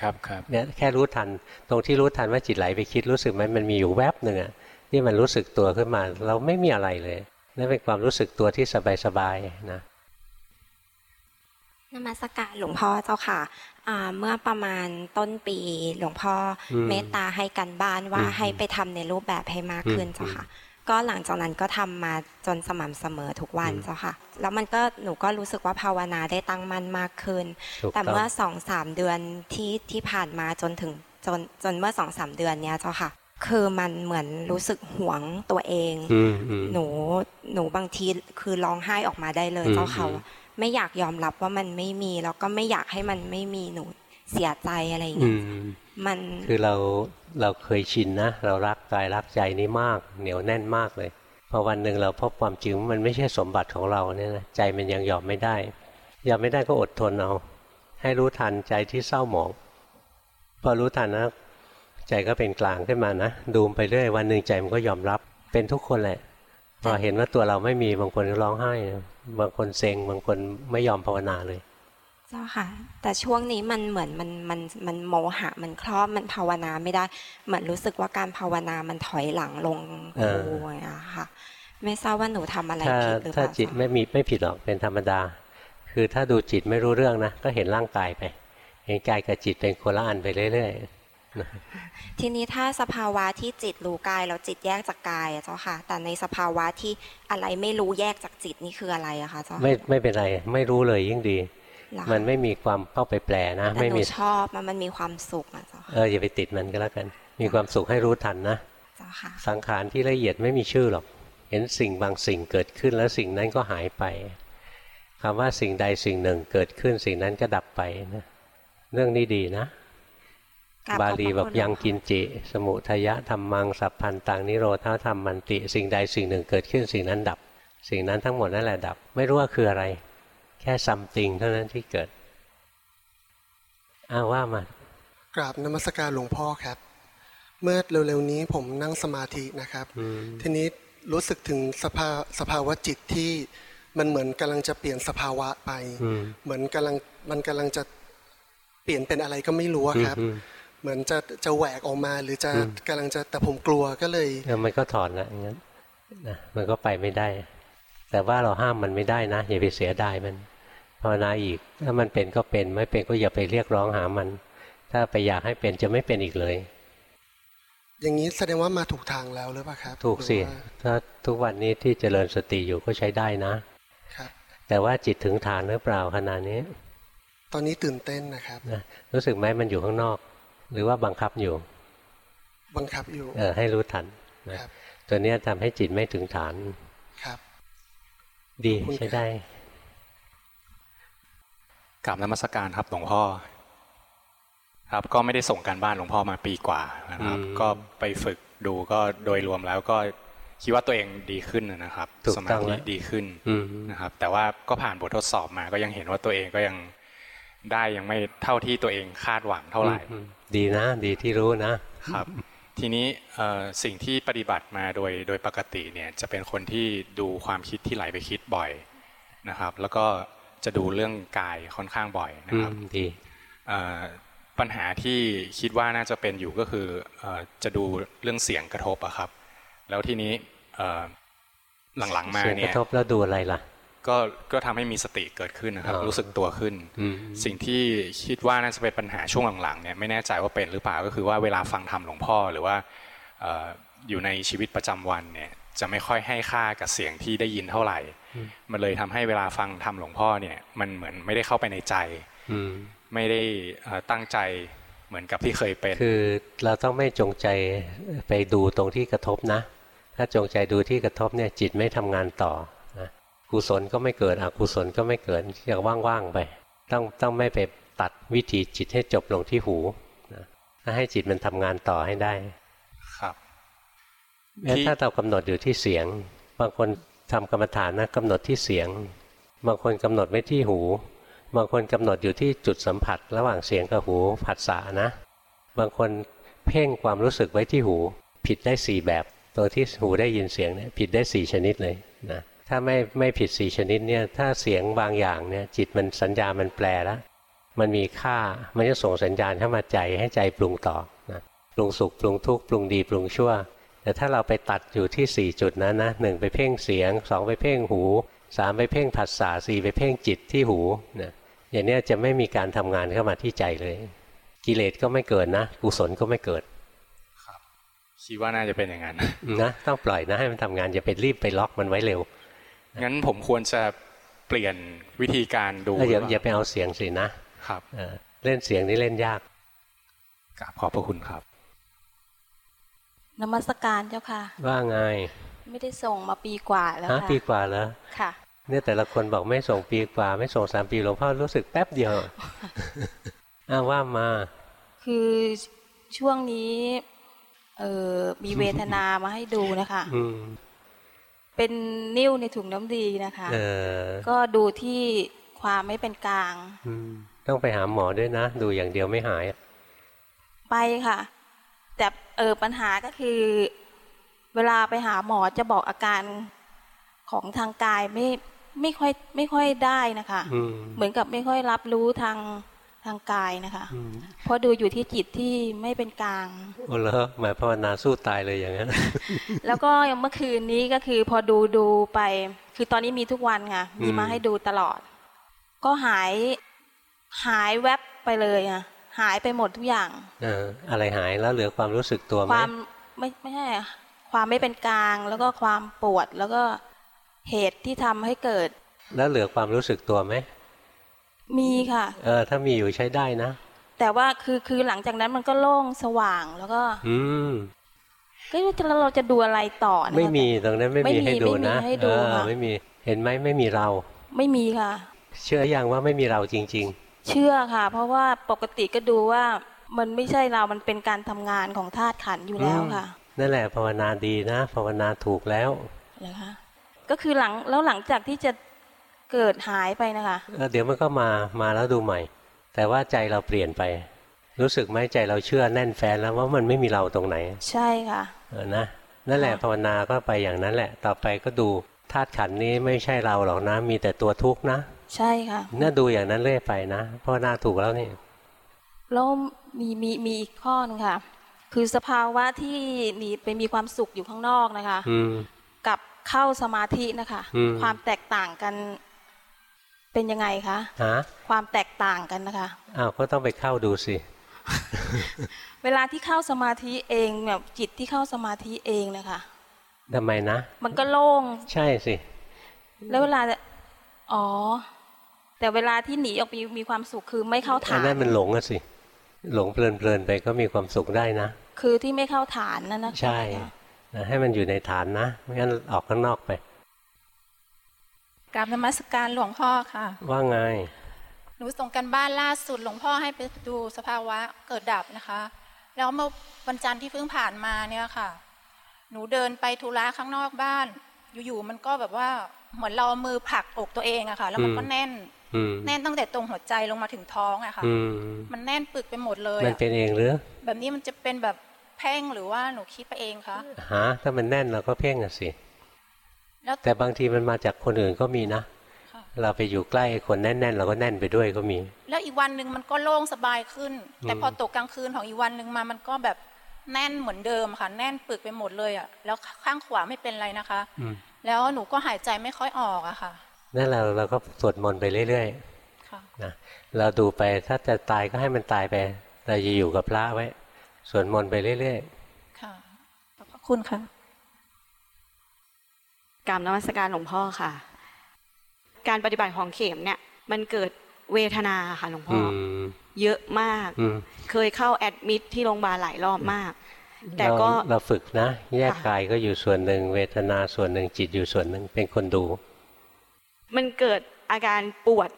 ครับครับเนี่ยแค่รู้ทันตรงที่รู้ทันว่าจิตไหลไปคิดรู้สึกไหมมันมีอยู่แวบหนึ่งอะที่มันรู้สึกตัวขึ้นมา เราไม่มีอะไรเลยนั่นเป็นความรู้สึกตัวที่สบายๆนะนมัสการหลวงพ่อเจ้าค่ะอ่าเมื่อประมาณต้นปีหลวงพ่ออมเมตตาให้กันบ้านว่าอืมให้ไปทำในรูปแบบให้มากอืมขึ้นเจ้าค่ะ ก็หลังจากนั้นก็ทำมาจนสม่ำเสมอทุกวันอืมเจ้าค่ะ แล้วมันก็หนูก็รู้สึกว่าภาวนาได้ตั้งมั่นมากขึ้นถูกแต่ต้องเมื่อสองสามเดือนที่ที่ผ่านมาจนถึงจนจนเมื่อสองสามเดือนเนี้ยเจ้าค่ะ คือมันเหมือนรู้สึกหวงตัวเองอืมอืมหนูหนูบางทีคือร้องไห้ออกมาได้เลยอืมเจ้าค่ะอืมว่าไม่อยากยอมรับว่ามันไม่มีแล้วก็ไม่อยากให้มันไม่มีหนูเสียใจอะไรอย่างอืเงี้ย มันคือเราเราเคยชินนะ เรารักกายรักใจนี่มาก เหนียวแน่นมากเลยพอวันหนึ่งเราพบความจริงว่ามันไม่ใช่สมบัติของเราเนี่ยนะใจมันยังยอมไม่ได้ยอมไม่ได้ก็อดทนเอาให้รู้ทันใจที่เศร้าหมอง พอรู้ทันนะใจก็เป็นกลางขึ้นมานะดูไปเรื่อยวันหนึ่งใจมันก็ยอมรับเป็นทุกคนแหละพอเห็นว่าตัวเราไม่มีบางคนก็ร้องไห้ บางคนเซ็งบางคนไม่ยอมภาวนาเลย เจ้าค่ะ แต่ช่วงนี้มันเหมือนมันมันมันโมหะมันครอบมันภาวนาไม่ได้เหมือนรู้สึกว่าการภาวนามันถอยหลังลงเออโอ้ยอะค่ะ ไม่ทราบว่าหนูทำอะไรถ้าผิดหรือเปถ้าล่าจิตไม่มีไม่ผิดหรอกเป็นธรรมดา คือถ้าดูจิตไม่รู้เรื่องนะก็เห็นร่างกายไป เห็นกายกับจิตเป็นคนละอันไปเรื่อยทีนี้ถ้าสภาวะที่จิตรู้กายแล้วจิตแยกจากกายอะเจ้าค่ะ แต่ในสภาวะที่อะไรไม่รู้แยกจากจิตนี่คืออะไรอะคะเจ้าๆค่ะไม่ไม่เป็นไร ไม่รู้เลยยิ่งดีเหรอคะ มันไม่มีความเข้าไปแปลนะแต่ไม่หนูมีชอบมันมันมีความสุขอะเจ้าค่ะเอออย่าไปติดมันก็แล้วกัน มีความสุขให้รู้ทันนะเจ้าค่ะสังขารที่ละเอียดไม่มีชื่อหรอก เห็นสิ่งบางสิ่งเกิดขึ้นแล้วสิ่งนั้นก็หายไปคำว่าสิ่งใดสิ่งหนึ่งเกิดขึ้นสิ่งนั้นก็ดับไปนะเรื่องนี้ดีนะกราบบาลีขอบพระบอกคุณยังหลวงพ่อกินจิ สมุทยะธรรมังสัพพันตังนิโรธาธรรมมันติ สิ่งใดสิ่งหนึ่งเกิดขึ้นสิ่งนั้นดับ สิ่งนั้นทั้งหมดนั่นแหละดับ ไม่รู้ว่าคืออะไร แค่ซัมติงเท่านั้นที่เกิดอ้าวว่ามากราบนมัสการหลวงพ่อครับ เมื่อเร็วๆนี้ผมนั่งสมาธินะครับอืมทีนี้รู้สึกถึงสภาสภาวะจิตที่มันเหมือนกำลังจะเปลี่ยนสภาวะไปอืมเหมือนกำลังมันกำลังจะเปลี่ยนเป็นอะไรก็ไม่รู้อะครับอืมเหมือนจะจะแหวกออกมาหรือจะอืมกำลังจะแต่ผมกลัวก็เลยเออมันก็ถอนละอย่างนั้นนะมันก็ไปไม่ได้ แต่ว่าเราห้ามมันไม่ได้นะอย่าไปเสียดายมัน ภาวนาอีก ถ้ามันเป็นก็เป็น ไม่เป็นก็อย่าไปเรียกร้องหามัน ถ้าไปอยากให้เป็นจะไม่เป็นอีกเลย อย่างนี้แสดงว่ามาถูกทางแล้วหรือเปล่าครับ ถูกสิหรือว่าถ้าทุกวันนี้ที่เจริญสติอยู่ก็ใช้ได้นะครับ แต่ว่าจิตถึงฐานหรือเปล่าขนาดนี้ ตอนนี้ตื่นเต้นนะครับนะรู้สึกไหมมันอยู่ข้างนอก หรือว่าบังคับอยู่ บังคับอยู่ เออให้รู้ทันนะครับตัวเนี้ยทำให้จิตไม่ถึงฐาน ครับ ดีขอบคุณใช้ได้ กราบนมัสการครับหลวงพ่อ ครับก็ไม่ได้ส่งการบ้านหลวงพ่อมาปีกว่านะครับอืมก็ไปฝึกดูก็โดยรวมแล้วก็คิดว่าตัวเองดีขึ้นนะครับถูกสมาต้องธิแล้วดีขึ้นอืมนะครับ แต่ว่าก็ผ่านบททดสอบมาก็ยังเห็นว่าตัวเองก็ยังได้ยังไม่เท่าที่ตัวเองคาดหวังเท่าไหร่อืมดีนะ ดีที่รู้นะครับ ทีนี้เอ่อสิ่งที่ปฏิบัติมาโดยโดยปกติเนี่ยจะเป็นคนที่ดูความคิดที่ไหลไปคิดบ่อยนะครับ แล้วก็ จะดูเรื่องกายค่อนข้างบ่อยนะอืครับมดีเอ่อปัญหาที่คิดว่าน่าจะเป็นอยู่ก็คือเออจะดูเรื่องเสียงกระทบอะครับ แล้วทีนี้เอ่อหลังๆมาเสียงกเนี่ระยทบแล้วดูอะไรล่ะ ก็ก็ทำให้มีสติเกิดขึ้นนะครับอ๋อรู้สึกตัวขึ้นอืมสิ่งที่คิดว่าน่าจะเป็นปัญหาช่วงหลังๆเนี่ยไม่แน่ใจว่าเป็นหรือเปล่าก็คือว่าเวลาฟังธรรมหลวงพ่อหรือว่าเอ่ออยู่ในชีวิตประจำวันเนี่ยจะไม่ค่อยให้ค่ากับเสียงที่ได้ยินเท่าไหร่ มันเลยทำให้เวลาฟังธรรมหลวงพ่อเนี่ย มันเหมือนไม่ได้เข้าไปในใจอืมไม่ได้เอ่อตั้งใจเหมือนกับที่เคยเป็น คือเราต้องไม่จงใจไปดูตรงที่กระทบนะ ถ้าจงใจดูที่กระทบเนี่ยจิตไม่ทำงานต่อนะกุศลก็ไม่เกิดอกุศลก็ไม่เกิดอย่างว่างๆไป ต้องต้องไม่ไปตัดวิถีจิตให้จบลงที่หูนะถ้าให้จิตมันทำงานต่อให้ได้ ครับแม้ถ้าเรากำหนดอยู่ที่เสียง บางคน ทำกรรมฐานนะกำหนดที่เสียง บางคนกำหนดไว้ที่หู บางคนกำหนดอยู่ที่จุดสัมผัส ระหว่างเสียงกับหูผัสสะนะ บางคนเพ่งความรู้สึกไว้ที่หู ผิดได้สี่แบบตัวที่หูได้ยินเสียงเนี่ยผิดได้สี่ชนิดเลยนะถ้าไม่ไม่ผิดสี่ชนิดเนี่ยถ้าเสียงบางอย่างเนี่ยจิตมันสัญญามันแปลแล้วมันมีค่ามันจะส่งสัญญาณเข้ามาใจให้ใจปรุงต่อนะปรุงสุขปรุงทุกข์ปรุงดีปรุงชั่ว แต่ถ้าเราไปตัดอยู่ที่สี่จุดนั้นนะหนึ่งไปเพ่งเสียงสองไปเพ่งหูสามไปเพ่งผัสสะสี่ไปเพ่งจิตที่หูนะอย่างเนี้ยจะไม่มีการทำงานเข้ามาที่ใจเลย กิเลสก็ไม่เกิดนะกุศลก็ไม่เกิดคิดว่าน่าจะเป็นอย่างนั้นนะต้องปล่อยนะให้มันทำงานอย่าไปรีบไปล็อกมันไว้เร็วงั้นผมควรจะเปลี่ยนวิธีการดูเอออย่าหรือย่าเปไปล่เอาเสียงสินะครับเออเล่นเสียงนี่เล่นยากกราบขอบพระคุณครับ นมัสการเจ้าค่ะ ว่าไง ไม่ได้ส่งมาปีกว่าแล้วฮะค่ะปีกว่าแล้วค่ะ เนี่ยแต่ละคนบอกไม่ส่งปีกว่า ไม่ส่งสามปีหลวงพ่อรู้สึกแป๊บเดียวอ้าวว่ามา คือช่วงนี้เออมีเวทนามาให้ดูนะคะอืมเป็นนิ่วในถุงน้ำดีนะคะเออก็ดูที่ความไม่เป็นกลางอืมต้องไปหาหมอด้วยนะ ดูอย่างเดียวไม่หาย ไปค่ะ แต่เออปัญหาก็คือ เวลาไปหาหมอจะบอกอาการของทางกายไม่ไม่ค่อยไม่ค่อยได้นะคะอืมเหมือนกับไม่ค่อยรับรู้ทางทางกายนะคะอืมเพราะดูอยู่ที่จิตที่ไม่เป็นกลางโอ้เหรอหมายภาวนาสู้ตายเลยอย่างนั้น แล้วก็อย่างเมื่อคืนนี้ก็คือพอดูดูไป คือตอนนี้มีทุกวันค่ะ มีมาอืมให้ดูตลอด ก็หายหายแวบไปเลยอะ หายไปหมดทุกอย่างเอออะไรหายแล้วเหลือความรู้สึกตัวไหคมวามไม่ไม่ใช่อะความไม่เป็นกลางแล้วก็ความปวดแล้วก็เหตุที่ทำให้เกิด แล้วเหลือความรู้สึกตัวไหมมีค่ะ เออ ถ้ามีอยู่ใช้ได้นะ แต่ว่าคือคือหลังจากนั้นมันก็โล่งสว่างแล้วก็ อืมก็จะเราจะดูอะไรต่อนะคะไม่มีตรงนั้นไม่ไม่มีมีให้ดูนะไม่มีให้ดูเออค่ะไม่มีเห็นไหมไม่มีเรา ไม่มีค่ะ เชื่อยังว่าไม่มีเราจริง เชื่อค่ะ เพราะว่าปกติก็ดูว่ามันไม่ใช่เรา มันเป็นการทำงานของธาตุขันธ์อยู่แล้วค่ะๆนั่นแหละภาวนาดีนะ ภาวนาถูกแล้วเหรอคะก็คือหลังแล้วหลังจากที่จะเกิดหายไปนะคะเออเดี๋ยวมันก็มามาแล้วดูใหม่ แต่ว่าใจเราเปลี่ยนไป รู้สึกไหมใจเราเชื่อแน่นแฟนแล้วว่ามันไม่มีเราตรงไหน ใช่ค่ะเออนะนั่นแหละภาวนาก็ไปอย่างนั้นแหละ ต่อไปก็ดูธาตุขันธ์นี้ไม่ใช่เราหรอกนะ มีแต่ตัวทุกข์นะ ใช่ค่ะน่าดูอย่างนั้นเรื่อยไปนะภาวนาถูกแล้วนี่แล้วมีมีมีอีกข้อหนึงค่ะ คือสภาวะที่หนีไปมีความสุขอยู่ข้างนอกนะคะอืมกับเข้าสมาธินะคะอืมความแตกต่างกันเป็นยังไงคะฮะความแตกต่างกันนะคะอ้าวก็ต้องไปเข้าดูสิเวลาที่เข้าสมาธิเองแบบจิตที่เข้าสมาธิเองนะคะทำไมนะ มันก็โล่ง ใช่สิ แล้วเวลา อ๋อ แต่เวลาที่หนีออกไปมีความสุขคือไม่เข้าอัฐานนนั้นมันหลงอะสิ หลงเพลินๆไปก็มีความสุขได้นะ คือที่ไม่เข้าฐานนั่นนะคะใช่นะให้มันอยู่ในฐานนะไม่งั้นออกข้างนอกไปกราบนมัสการหลวงพ่อค่ะ ว่าไงหนูส่งกันบ้านล่าสุดหลวงพ่อให้ไปดูสภาวะเกิดดับนะคะ แล้วเมื่อวันจันทร์ที่เพิ่งผ่านมาเนี่ยค่ะ หนูเดินไปธุระข้างนอกบ้าน อยู่ๆมันก็แบบว่าเหมือนเราเอามือผลักอกตัวเองอะค่ะ แล้วมันก็อืมแน่นอืม แน่นตั้งแต่ตรงหัวใจลงมาถึงท้องอะค่ะอืมมันแน่นปึกไปหมดเลยมันอะเป็นเองหรือ แบบนี้มันจะเป็นแบบแพ่งหรือว่าหนูคิดไปเองคะหาถ้ามันแน่นเราก็เพ่งอะสิแล้วแต่บางทีมันมาจากคนอื่นก็มีนะค่ะเราไปอยู่ใกล้คนแน่นๆเราก็แน่นไปด้วยก็มี แล้วอีกวันหนึ่งมันก็โล่งสบายขึ้น แต่อืมพอตกกลางคืนของอีกวันหนึ่งมามันก็แบบแน่นเหมือนเดิมค่ะ แน่นปึกไปหมดเลยอะแล้วข้างขวาไม่เป็นไรนะคะอืมแล้วหนูก็หายใจไม่ค่อยออกอะค่ะ นั่นเราเราก็สวดมนต์ไปเรื่อยค่ะๆนะเราดูไปถ้าจะตายก็ให้มันตายไป เราจะอยู่กับพระไว้สวดมนต์ไปเรื่อยค่ะขอบพระคุณค่ะกรรมนมัสการหลวงพ่อค่ะ การปฏิบัติของเข็มเนี่ย มันเกิดเวทนาค่ะหลวงๆพ่อืออมเยอะมากอืมเคยเข้าแอดมิดที่โรงพยาบาลหลายรอบมาก แต่เราก็เราฝึกนะ แยกค่ะกายก็อยู่ส่วนหนึ่ง เวทนาส่วนหนึ่งจิตอยู่ส่วนหนึ่งเป็นคนดู มันเกิดอาการปวด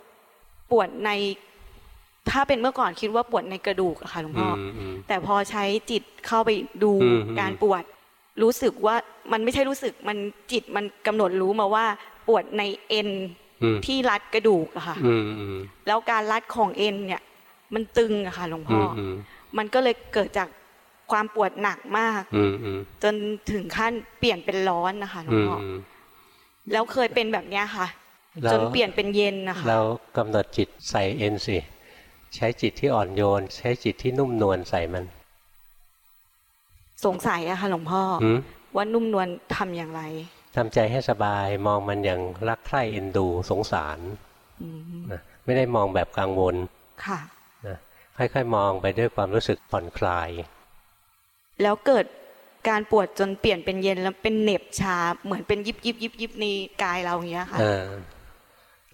ปวดใน ถ้าเป็นเมื่อก่อนคิดว่าปวดในกระดูกอะค่ะหลวงพ่ออมอืมแต่พอใช้จิตเข้าไปดูอืมการปวด รู้สึกว่ามันไม่ใช่รู้สึกมันจิตมันกำหนดรู้มาว่า ปวดในเอ็นอืมที่รัดกระดูกอะค่ะอืมอืมแล้วการรัดของเอ็นเนี่ย มันตึงอะค่ะหลวงพ่อือมออืมมันก็เลยเกิดจากความปวดหนักมากอืมอืมจนถึงขั้นเปลี่ยนเป็นร้อนนะคะหลวอืงมพ่ออืมแล้วเคยเป็นแบบเนี้ยค่ะเรา จนเปลี่ยนเป็นเย็นนะคะเรากำหนดจิตใส่เอ็นสิใช้จิตที่อ่อนโยน ใช้จิตที่นุ่มนวลใส่มัน สงสัยอะค่ะหลวงพ่อหืมว่านุ่มนวลทำอย่างไรทำใจให้สบายมองมันอย่างรักใคร่เอ็นดูสงสารอืมนะไม่ได้มองแบบกังวลค่ะนะค่อยๆ มองไปด้วยความรู้สึกผ่อนคลาย แล้วเกิดการปวดจนเปลี่ยนเป็นเย็นแล้วเป็นเหน็บชาเหมือนเป็นยิบยิบยิบยิบในกายเราอย่างเงี้ยค่ะ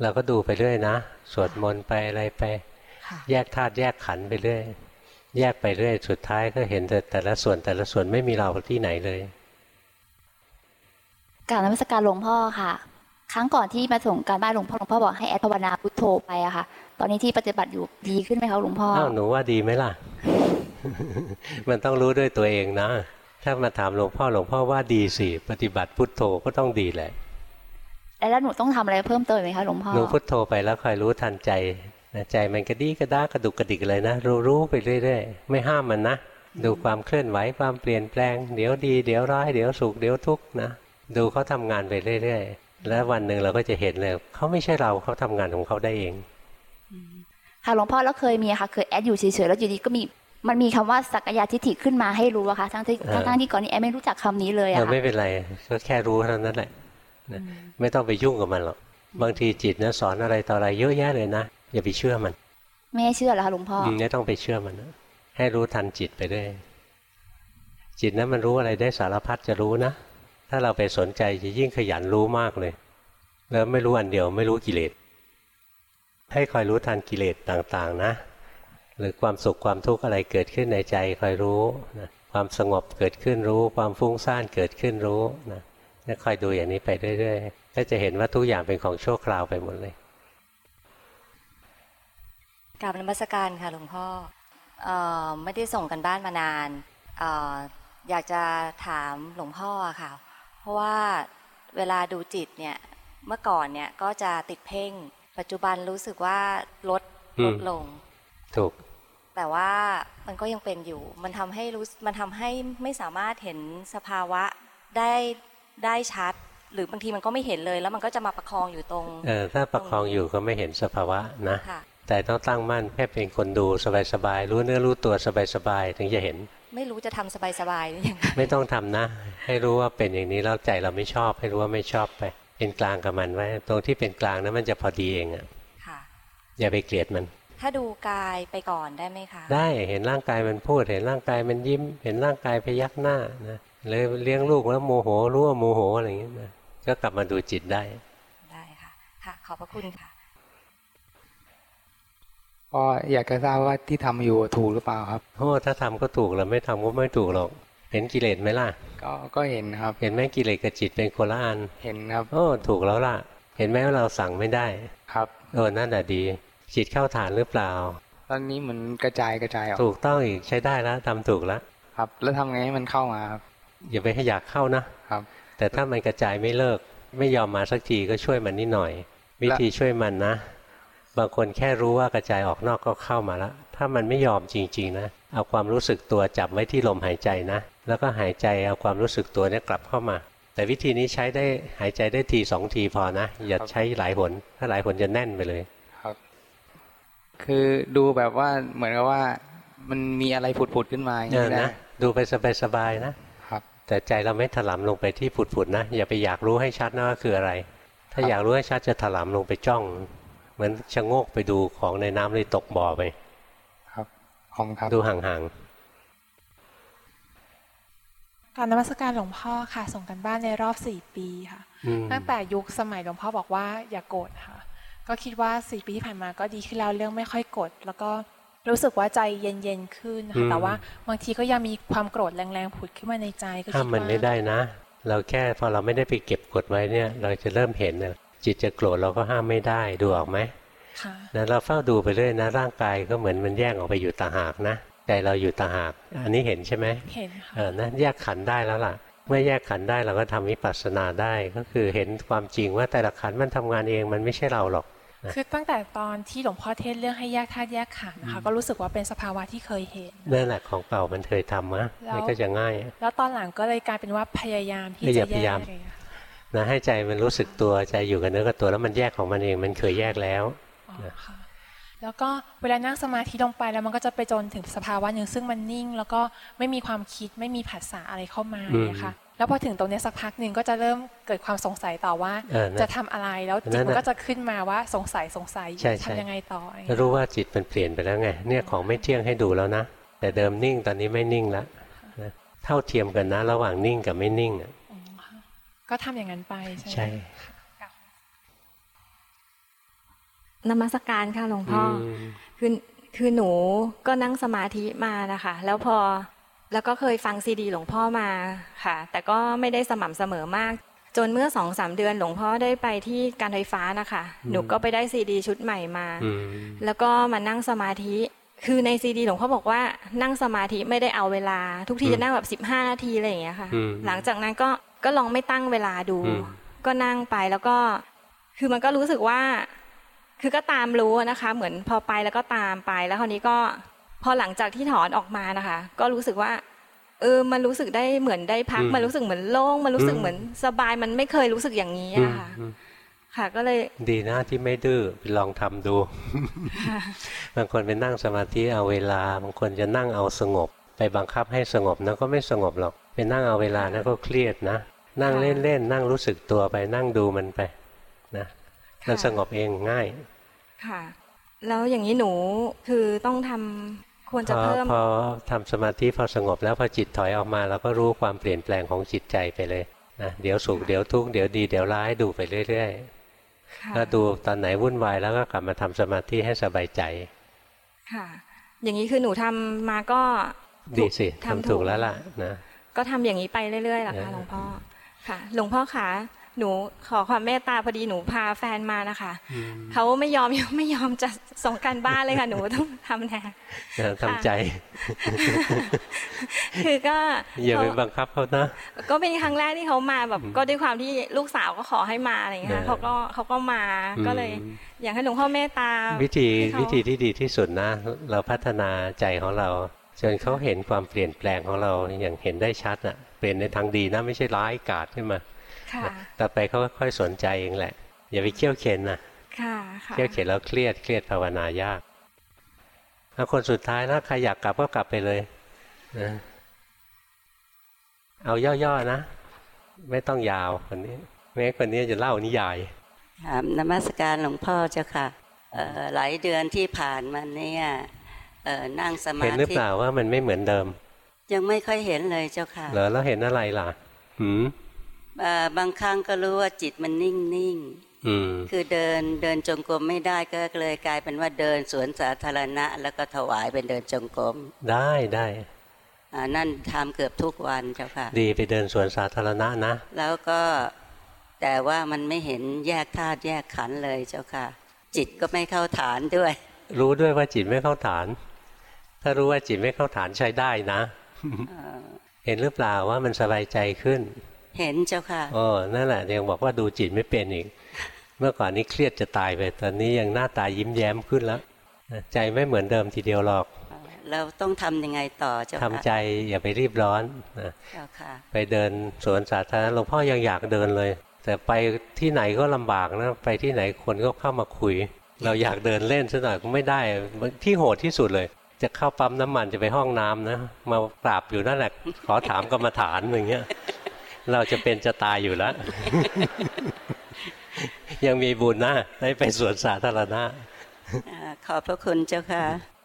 เออเราก็ดูไปเรื่อยนะ สวดมนต์ไปอะไรไปค่ะแยกธาตุแยกขันธ์ไปเรื่อย แยกไปเรื่อย สุดท้ายก็เห็นแต่แต่ละส่วนแต่ละส่วนไม่มีเราที่ไหนเลยกรารนมัสการหลวงพ่อค่ะ ครั้งก่อนที่มาส่งการบ้านหลวงพ่อหลวงพ่อบอกให้แอดภาวนาพุทโธไปอะค่ะ ตอนนี้ที่ปฏิบัติอยู่ดีขึ้นไหมคะหลวงพ่ออ้าวหนูว่าดีไหมล่ะ มันต้องรู้ด้วยตัวเองนะ ถ้ามาถามหลวงพ่อหลวงพ่อว่าดีสิ ปฏิบัติพุทโธก็ต้องดีแหละ แล้วหนูต้องทำอะไรเพิ่มเติมไหมคะหลวงพ่อหนูพุทโธไปแล้วคอยรู้ทันใจนะใจมันกระดี้กระด้ากระดุกกระดิกเลยนะรู้รู้ไปเรื่อยๆ ไม่ห้ามมันนะ ดูความเคลื่อนไหวความเปลี่ยนแปลง เดี๋ยวดีเดี๋ยวร้ายเดี๋ยวสุขเดี๋ยวทุกข์นะ ดูเขาทำงานไปเรื่อยๆ แล้ววันหนึ่งเราก็จะเห็นเลยเขาไม่ใช่เราเขาทำงานของเขาได้เองค่ะหลวงพ่อแล้วเคยมีค่ะเคยแอดอยู่เฉยๆแล้วอยู่ดีก็มีมันมีคำว่าสักยะทิฏฐิขึ้นมาให้รู้อะค่ะทั้งที่เออทั้งๆที่ก่อนนี้แอดไม่รู้จักคำนี้เลยเออะอค่ะไม่เป็นไรก็แค่รู้เท่านั้นแหละ นะไม่ต้องไปยุ่งกับมันหรอกบางทีจิตนะสอนอะไรต่ออะไรเยอะแยะเลยนะอย่าไปเชื่อมัน ไม่ให้เชื่อเหรอคะหลวงพ่ออมไม่ต้องไปเชื่อมันนะให้รู้ทันจิตไปด้วยจิตนั้นมันรู้อะไรได้สารพัดจะรู้นะถ้าเราไปสนใจจะยิ่งขยันรู้มากเลย แล้วไม่รู้อันเดียวไม่รู้กิเลสให้คอยรู้ทันกิเลสต่างๆนะ หรือความสุขความทุกข์อะไรเกิดขึ้นในใจคอยรู้นะความสงบเกิดขึ้นรู้ ความฟุ้งซ่านเกิดขึ้นรู้นะ เนี่ยคอยดูอย่างนี้ไปเรื่อยๆก็จะเห็นว่าทุกอย่างเป็นของชั่วคราวไปหมดเลยกราบนมัสการค่ะหลวงพ่อเอ่อไม่ได้ส่งกันบ้านมานานเอออยากจะถามหลวงพ่ออะค่ะ เพราะว่าเวลาดูจิตเนี่ยเมื่อก่อนเนี่ยก็จะติดเพ่ง ปัจจุบันรู้สึกว่าลดอืมลดลง ถูก แต่ว่ามันก็ยังเป็นอยู่ มันทำให้รู้มันทำให้ไม่สามารถเห็นสภาวะได้ ได้ชัด หรือบางทีมันก็ไม่เห็นเลย แล้วมันก็จะมาประคองอยู่ตรงเออถ้าประคองอยู่ก็ไม่เห็นสภาวะนะค่ะแต่ต้องตั้งมั่นแค่เป็นคนดูสบายๆรู้เนื้อรู้ตัวสบายๆถึงจะเห็น ไม่รู้จะทำสบายๆหรือยังไงไม่ต้องทำนะ ให้รู้ว่าเป็นอย่างนี้แล้วใจเราไม่ชอบ ให้รู้ว่าไม่ชอบไป เป็นกลางกับมันไว้ ตรงที่เป็นกลางนั้นมันจะพอดีเองอะค่ะอย่าไปเกลียดมันถ้าดูกายไปก่อนได้ไหมคะ ได้เห็นร่างกายมันพูด เห็นร่างกายมันยิ้ม เห็นร่างกายพยักหน้านะ เลยเลี้ยงลูกแล้วโมโหรู้ว่าโมโหอะไรอย่างเงี้ยนะก็กลับมาดูจิตได้ ได้ค่ะค่ะ ขอบพระคุณค่ะก็อยากจะทราบว่าที่ทำอยู่ถูกหรือเปล่าครับโอ้ถ้าทำก็ถูกแล้วไม่ทำก็ไม่ถูกหรอกเห็นกิเลสไหมล่ะ ก็ก็เห็นครับ เห็นไหมกิเลสกับจิตเป็นคนละอันเห็นครับโอ้ถูกแล้วล่ะ เห็นไหมว่าเราสั่งไม่ได้ครับเออนั่นแหะดี จิตเข้าฐานหรือเปล่า ตอนนี้เหมือนกระจายกระจายออกถูกต้องอีกใช้ได้แล้วทำถูกแล้วครับ แล้วทำไงให้มันเข้ามาครับ อย่าไปให้อยากเข้านะครับ แต่ถ้ามันกระจายไม่เลิก ไม่ยอมมาสักทีก็ช่วยมันนิดหน่อย วิธีช่วยมันนะ บางคนแค่รู้ว่ากระจายออกนอกก็เข้ามาแล้วถ้ามันไม่ยอมจริง ๆ นะ เอาความรู้สึกตัวจับไว้ที่ลมหายใจนะ แล้วก็หายใจเอาความรู้สึกตัวเนี้กลับเข้ามา แต่วิธีนี้ใช้ได้หายใจได้ทีสองทีพอนะ อย่าใช้หลายหน ถ้าหลายหนจะแน่นไปเลยครับ คือดูแบบว่าเหมือนกับว่า มันมีอะไรผุดๆขึ้นมาอย่างเออนี้ได้นะดูไปสบายๆนะครับ แต่ใจเราไม่ถลำลงไปที่ผุดๆนะอย่าไปอยากรู้ให้ชัดนะว่าคืออะไร ถ้าอยากรู้ให้ชัดจะถลำลงไปจ้อง เหมือนชะโงกไปดูของในน้ำเลยตกบ่อไป ครับของครับดูห่างการนมัสการหลวงพ่อค่ะ ส่งกันบ้านในรอบสี่ปีค่ะอืมตั้งแต่ยุคสมัยหลวงพ่อบอกว่าอย่าโกรธค่ะ ก็คิดว่าสี่ปีที่ผ่านมาก็ดีขึ้นแล้วเรื่องไม่ค่อยโกรธแล้วก็ รู้สึกว่าใจเย็นๆขึ้นค่ะแต่ว่าบางทีก็ยังมีความโกรธแรงๆผุดขึ้นมาในใจก็ๆห้าคิมดมันไม่ว่าได้นะ เราแค่พอเราไม่ได้ไปเก็บกดไว้เนี่ย เราจะเริ่มเห็นนะจิตจะโกรธเราก็ห้ามไม่ได้ดูออกไหมค่ะนะเราเฝ้าดูไปเรื่อยนะร่างกายก็เหมือนมันแยกออกไปอยู่ต่างหากนะใจเราอยู่ต่างหาก อันนี้เห็นใช่ไหมเห็นค่ะเออนะแยกขันธ์ได้แล้วล่ะ เมื่อแยกขันธ์ได้เราก็ทำวิปัสสนาได้ก็คือเห็นความจริงว่าแต่ละขันธ์มันทำงานเองมันไม่ใช่เราหรอกนะ คือตั้งแต่ตอนที่หลวงพ่อเทศน์เรื่องให้แยกธาตุแยกขันธ์นะคะก็รู้สึกว่าเป็นสภาวะที่เคยเห็นนั่นแหละของเก่ามันเคยทำมะแล้วมันก็จะง่าย แล้วตอนหลังก็เลยกลายเป็นว่าพยายามที่ไม่อจะย่าพแยยายากมเลยอะนะให้ใจมันรู้สึกตัวใจอยู่กับเนื้อกับตัวแล้วมันแยกของมันเองมันเคยแยกแล้วนะแล้วก็เวลานั่งสมาธิลงไปแล้วมันก็จะไปจนถึงสภาวะหนึ่งซึ่งมันนิ่ง แล้วก็ไม่มีความคิดไม่มีผัสสะอะไรเข้ามาอืมเนี่ยค่ะ แล้วพอถึงตรงเนี้ยสักพักหนึ่งก็จะเริ่มเกิดความสงสัยต่อว่าเออนะจะทำอะไรแล้วนั่จิตนมันน่ะก็จะขึ้นมาว่าสงสัยสงสัยใช่ใช่ทำยังไงต่ออย่างก็เงี้ยรู้ว่าจิตมันเปลี่ยนไปแล้วไงเนี่ยของไม่เที่ยงให้ดูแล้วนะ แต่เดิมนิ่งตอนนี้ไม่นิ่งแล้วนะเท่าเทียมกันนะ ระหว่างนิ่งกับไม่นิ่งอะก็ทำอย่างนั้นไปใช่ไหมใช่นมัสการค่ะหลวงพ่ออมคือคือหนูก็นั่งสมาธิมานะคะ แล้วพอ แล้วก็เคยฟังซีดีหลวงพ่อมาค่ะ แต่ก็ไม่ได้สม่ำเสมอมาก จนเมื่อสองสามเดือนหลวงพ่อได้ไปที่การไฟฟ้านะคะอืมหนูก็ไปได้ซีดีชุดใหม่มาอืมแล้วก็มานั่งสมาธิ คือในซีดีหลวงพ่อบอกว่านั่งสมาธิไม่ได้เอาเวลา ทุกทีอืมจะนั่งแบบสิบห้านาทีอะไรอย่างเงี้ยค่ะอืมหลังจากนั้นก็ก็ลองไม่ตั้งเวลาดูอืมก็นั่งไปแล้วก็ คือมันก็รู้สึกว่า คือก็ตามรู้นะคะ เหมือนพอไปแล้วก็ตามไป แล้วคราวนี้ก็ พอหลังจากที่ถอนออกมานะคะ ก็รู้สึกว่าเออ มันรู้สึกได้เหมือนได้พักอืมมันรู้สึกเหมือนโล่ง มันรู้สึกอืมเหมือนสบาย มันไม่เคยรู้สึกอย่างนี้อืมอะค่ะอืมค่ะ ก็เลย ดีนะที่ไม่ดื้อไปลองทำดูค่ะบางคนไปนั่งสมาธิเอาเวลา บางคนจะนั่งเอาสงบ ไปบังคับให้สงบนะก็ไม่สงบหรอก ไปนั่งเอาเวลานะก็เครียดนะ นั่งเล่นๆ นั่งรู้สึกตัวไป นั่งดูมันไปนะ มันสงบเองง่าย ค่ะ แล้วอย่างนี้หนูคือต้องทำ ควรพจะอเพิ่มพอทำสมาธิพอสงบแล้วพอจิตถอยออกมาเราก็รู้ความเปลี่ยนแปลงของจิตใจไปเลยนะเดี๋ยวสุขเดี๋ยวทุกข์เดี๋ยวดีเดี๋ยวร้ายดูไปเรื่อยค่ะๆก็ดูตอนไหนวุ่นวายแล้วก็กลับมาทำสมาธิให้สบายใจค่ะ อย่างนี้คือหนูทำมาก็ดีสิทำทำถูถูกกแล้วล่ะนะก็ทำอย่างนี้ไปเรื่อยๆเหรอเอคะอหลวงพ่อค่ะ หลวงพ่อคะ หนูขอความเมตตาพอดีหนูพาแฟนมานะคะเขาไม่ยอมไม่ยอมจะส่งการบ้านเลยค่ะ หนูต้องทำแทนเออทำใจ คือก็อย่าไปเขาบังคับเขานะก็เป็นครั้งแรกที่เขามาแบบก็ด้วยความที่ลูกสาวก็ขอให้มาอะไรอย่างเงี้ยเออเขาก็เขาก็มาอืมก็เลย อยากให้หลวงพ่อเมตตา วิธีให้เขาวิธีที่ดีที่สุดนะ เราพัฒนาใจของเราจนเขาเห็นความเปลี่ยนแปลงของเราอย่างเห็นได้ชัดอะเปลี่ยนในทางดีนะไม่ใช่ร้ายกาจขึ้นมาค่ะ ต่อไปเขาก็ค่อยสนใจเองแหละ อย่าไปเคี่ยวเข็นนะค่ะค่ะเคี่ยวเข็นแล้วเครียดเครียดภาวนายากถ้าคนสุดท้ายนะใครอยากกลับก็กลับไปเลยนะเอาย่อๆนะ ไม่ต้องยาวคนนี้ แม้คนนี้จะเล่านิยายครับนมัสการหลวงพ่อเจ้าค่ะเอ่อหลายเดือนที่ผ่านมาเนี่ยเอ่อนั่งสมาเห็นหรือธิเปล่าว่ามันไม่เหมือนเดิม ยังไม่ค่อยเห็นเลยเจ้าค่ะเหรอแล้วเห็นอะไรล่ะ หืมเอ่อ บางครั้งก็รู้ว่าจิตมันนิ่งนิ่งอืมๆคือเดินเดินจงกรมไม่ได้ก็เลยกลายเป็นว่าเดินสวนสาธารณะ แล้วก็ถวายเป็นเดินจงกรมได้ได้อ่านั่นทำเกือบทุกวันเจ้าค่ะ ดีไปเดินสวนสาธารณะนะ แล้วก็แต่ว่ามันไม่เห็นแยกธาตุแยกขันธ์เลยเจ้าค่ะ จิตก็ไม่เข้าฐานด้วย รู้ด้วยว่าจิตไม่เข้าฐาน ถ้ารู้ว่าจิตไม่เข้าฐานใช้ได้นะเอ่อเห็นหรือเปล่าว่ามันสบายใจขึ้น เห็นเจ้าค่ะอ๋อนั่นแหละยังบอกว่าดูจิตไม่เป็นอีก เมื่อก่อนนี้เครียดจะตายไป ตอนนี้ยังหน้าตายิ้มแย้มขึ้นแล้ว ใจไม่เหมือนเดิมทีเดียวหรอก เราต้องทำยังไงต่อเจ้าทำค่ะใจอย่าไปรีบร้อนนะเจ้าค่ะ ไปเดินสวนสาธารณะหลวงพ่อยังอยากเดินเลย แต่ไปที่ไหนก็ลำบากนะ ไปที่ไหนคนก็เข้ามาคุย เราอยากเดินเล่นสักหน่อยก็ไม่ได้ ที่โหดที่สุดเลยจะเข้าปั๊มน้ำมันจะไปห้องน้ำนะมากราบอยู่นั่นแหละขอถามกรรมฐานอย่างเงี้ย เราจะเป็นจะตายอยู่แล้ว ยังมีบุญนะได้ไปสวนสาธารณะอ่าขอบพระคุณเจ้าค่ะ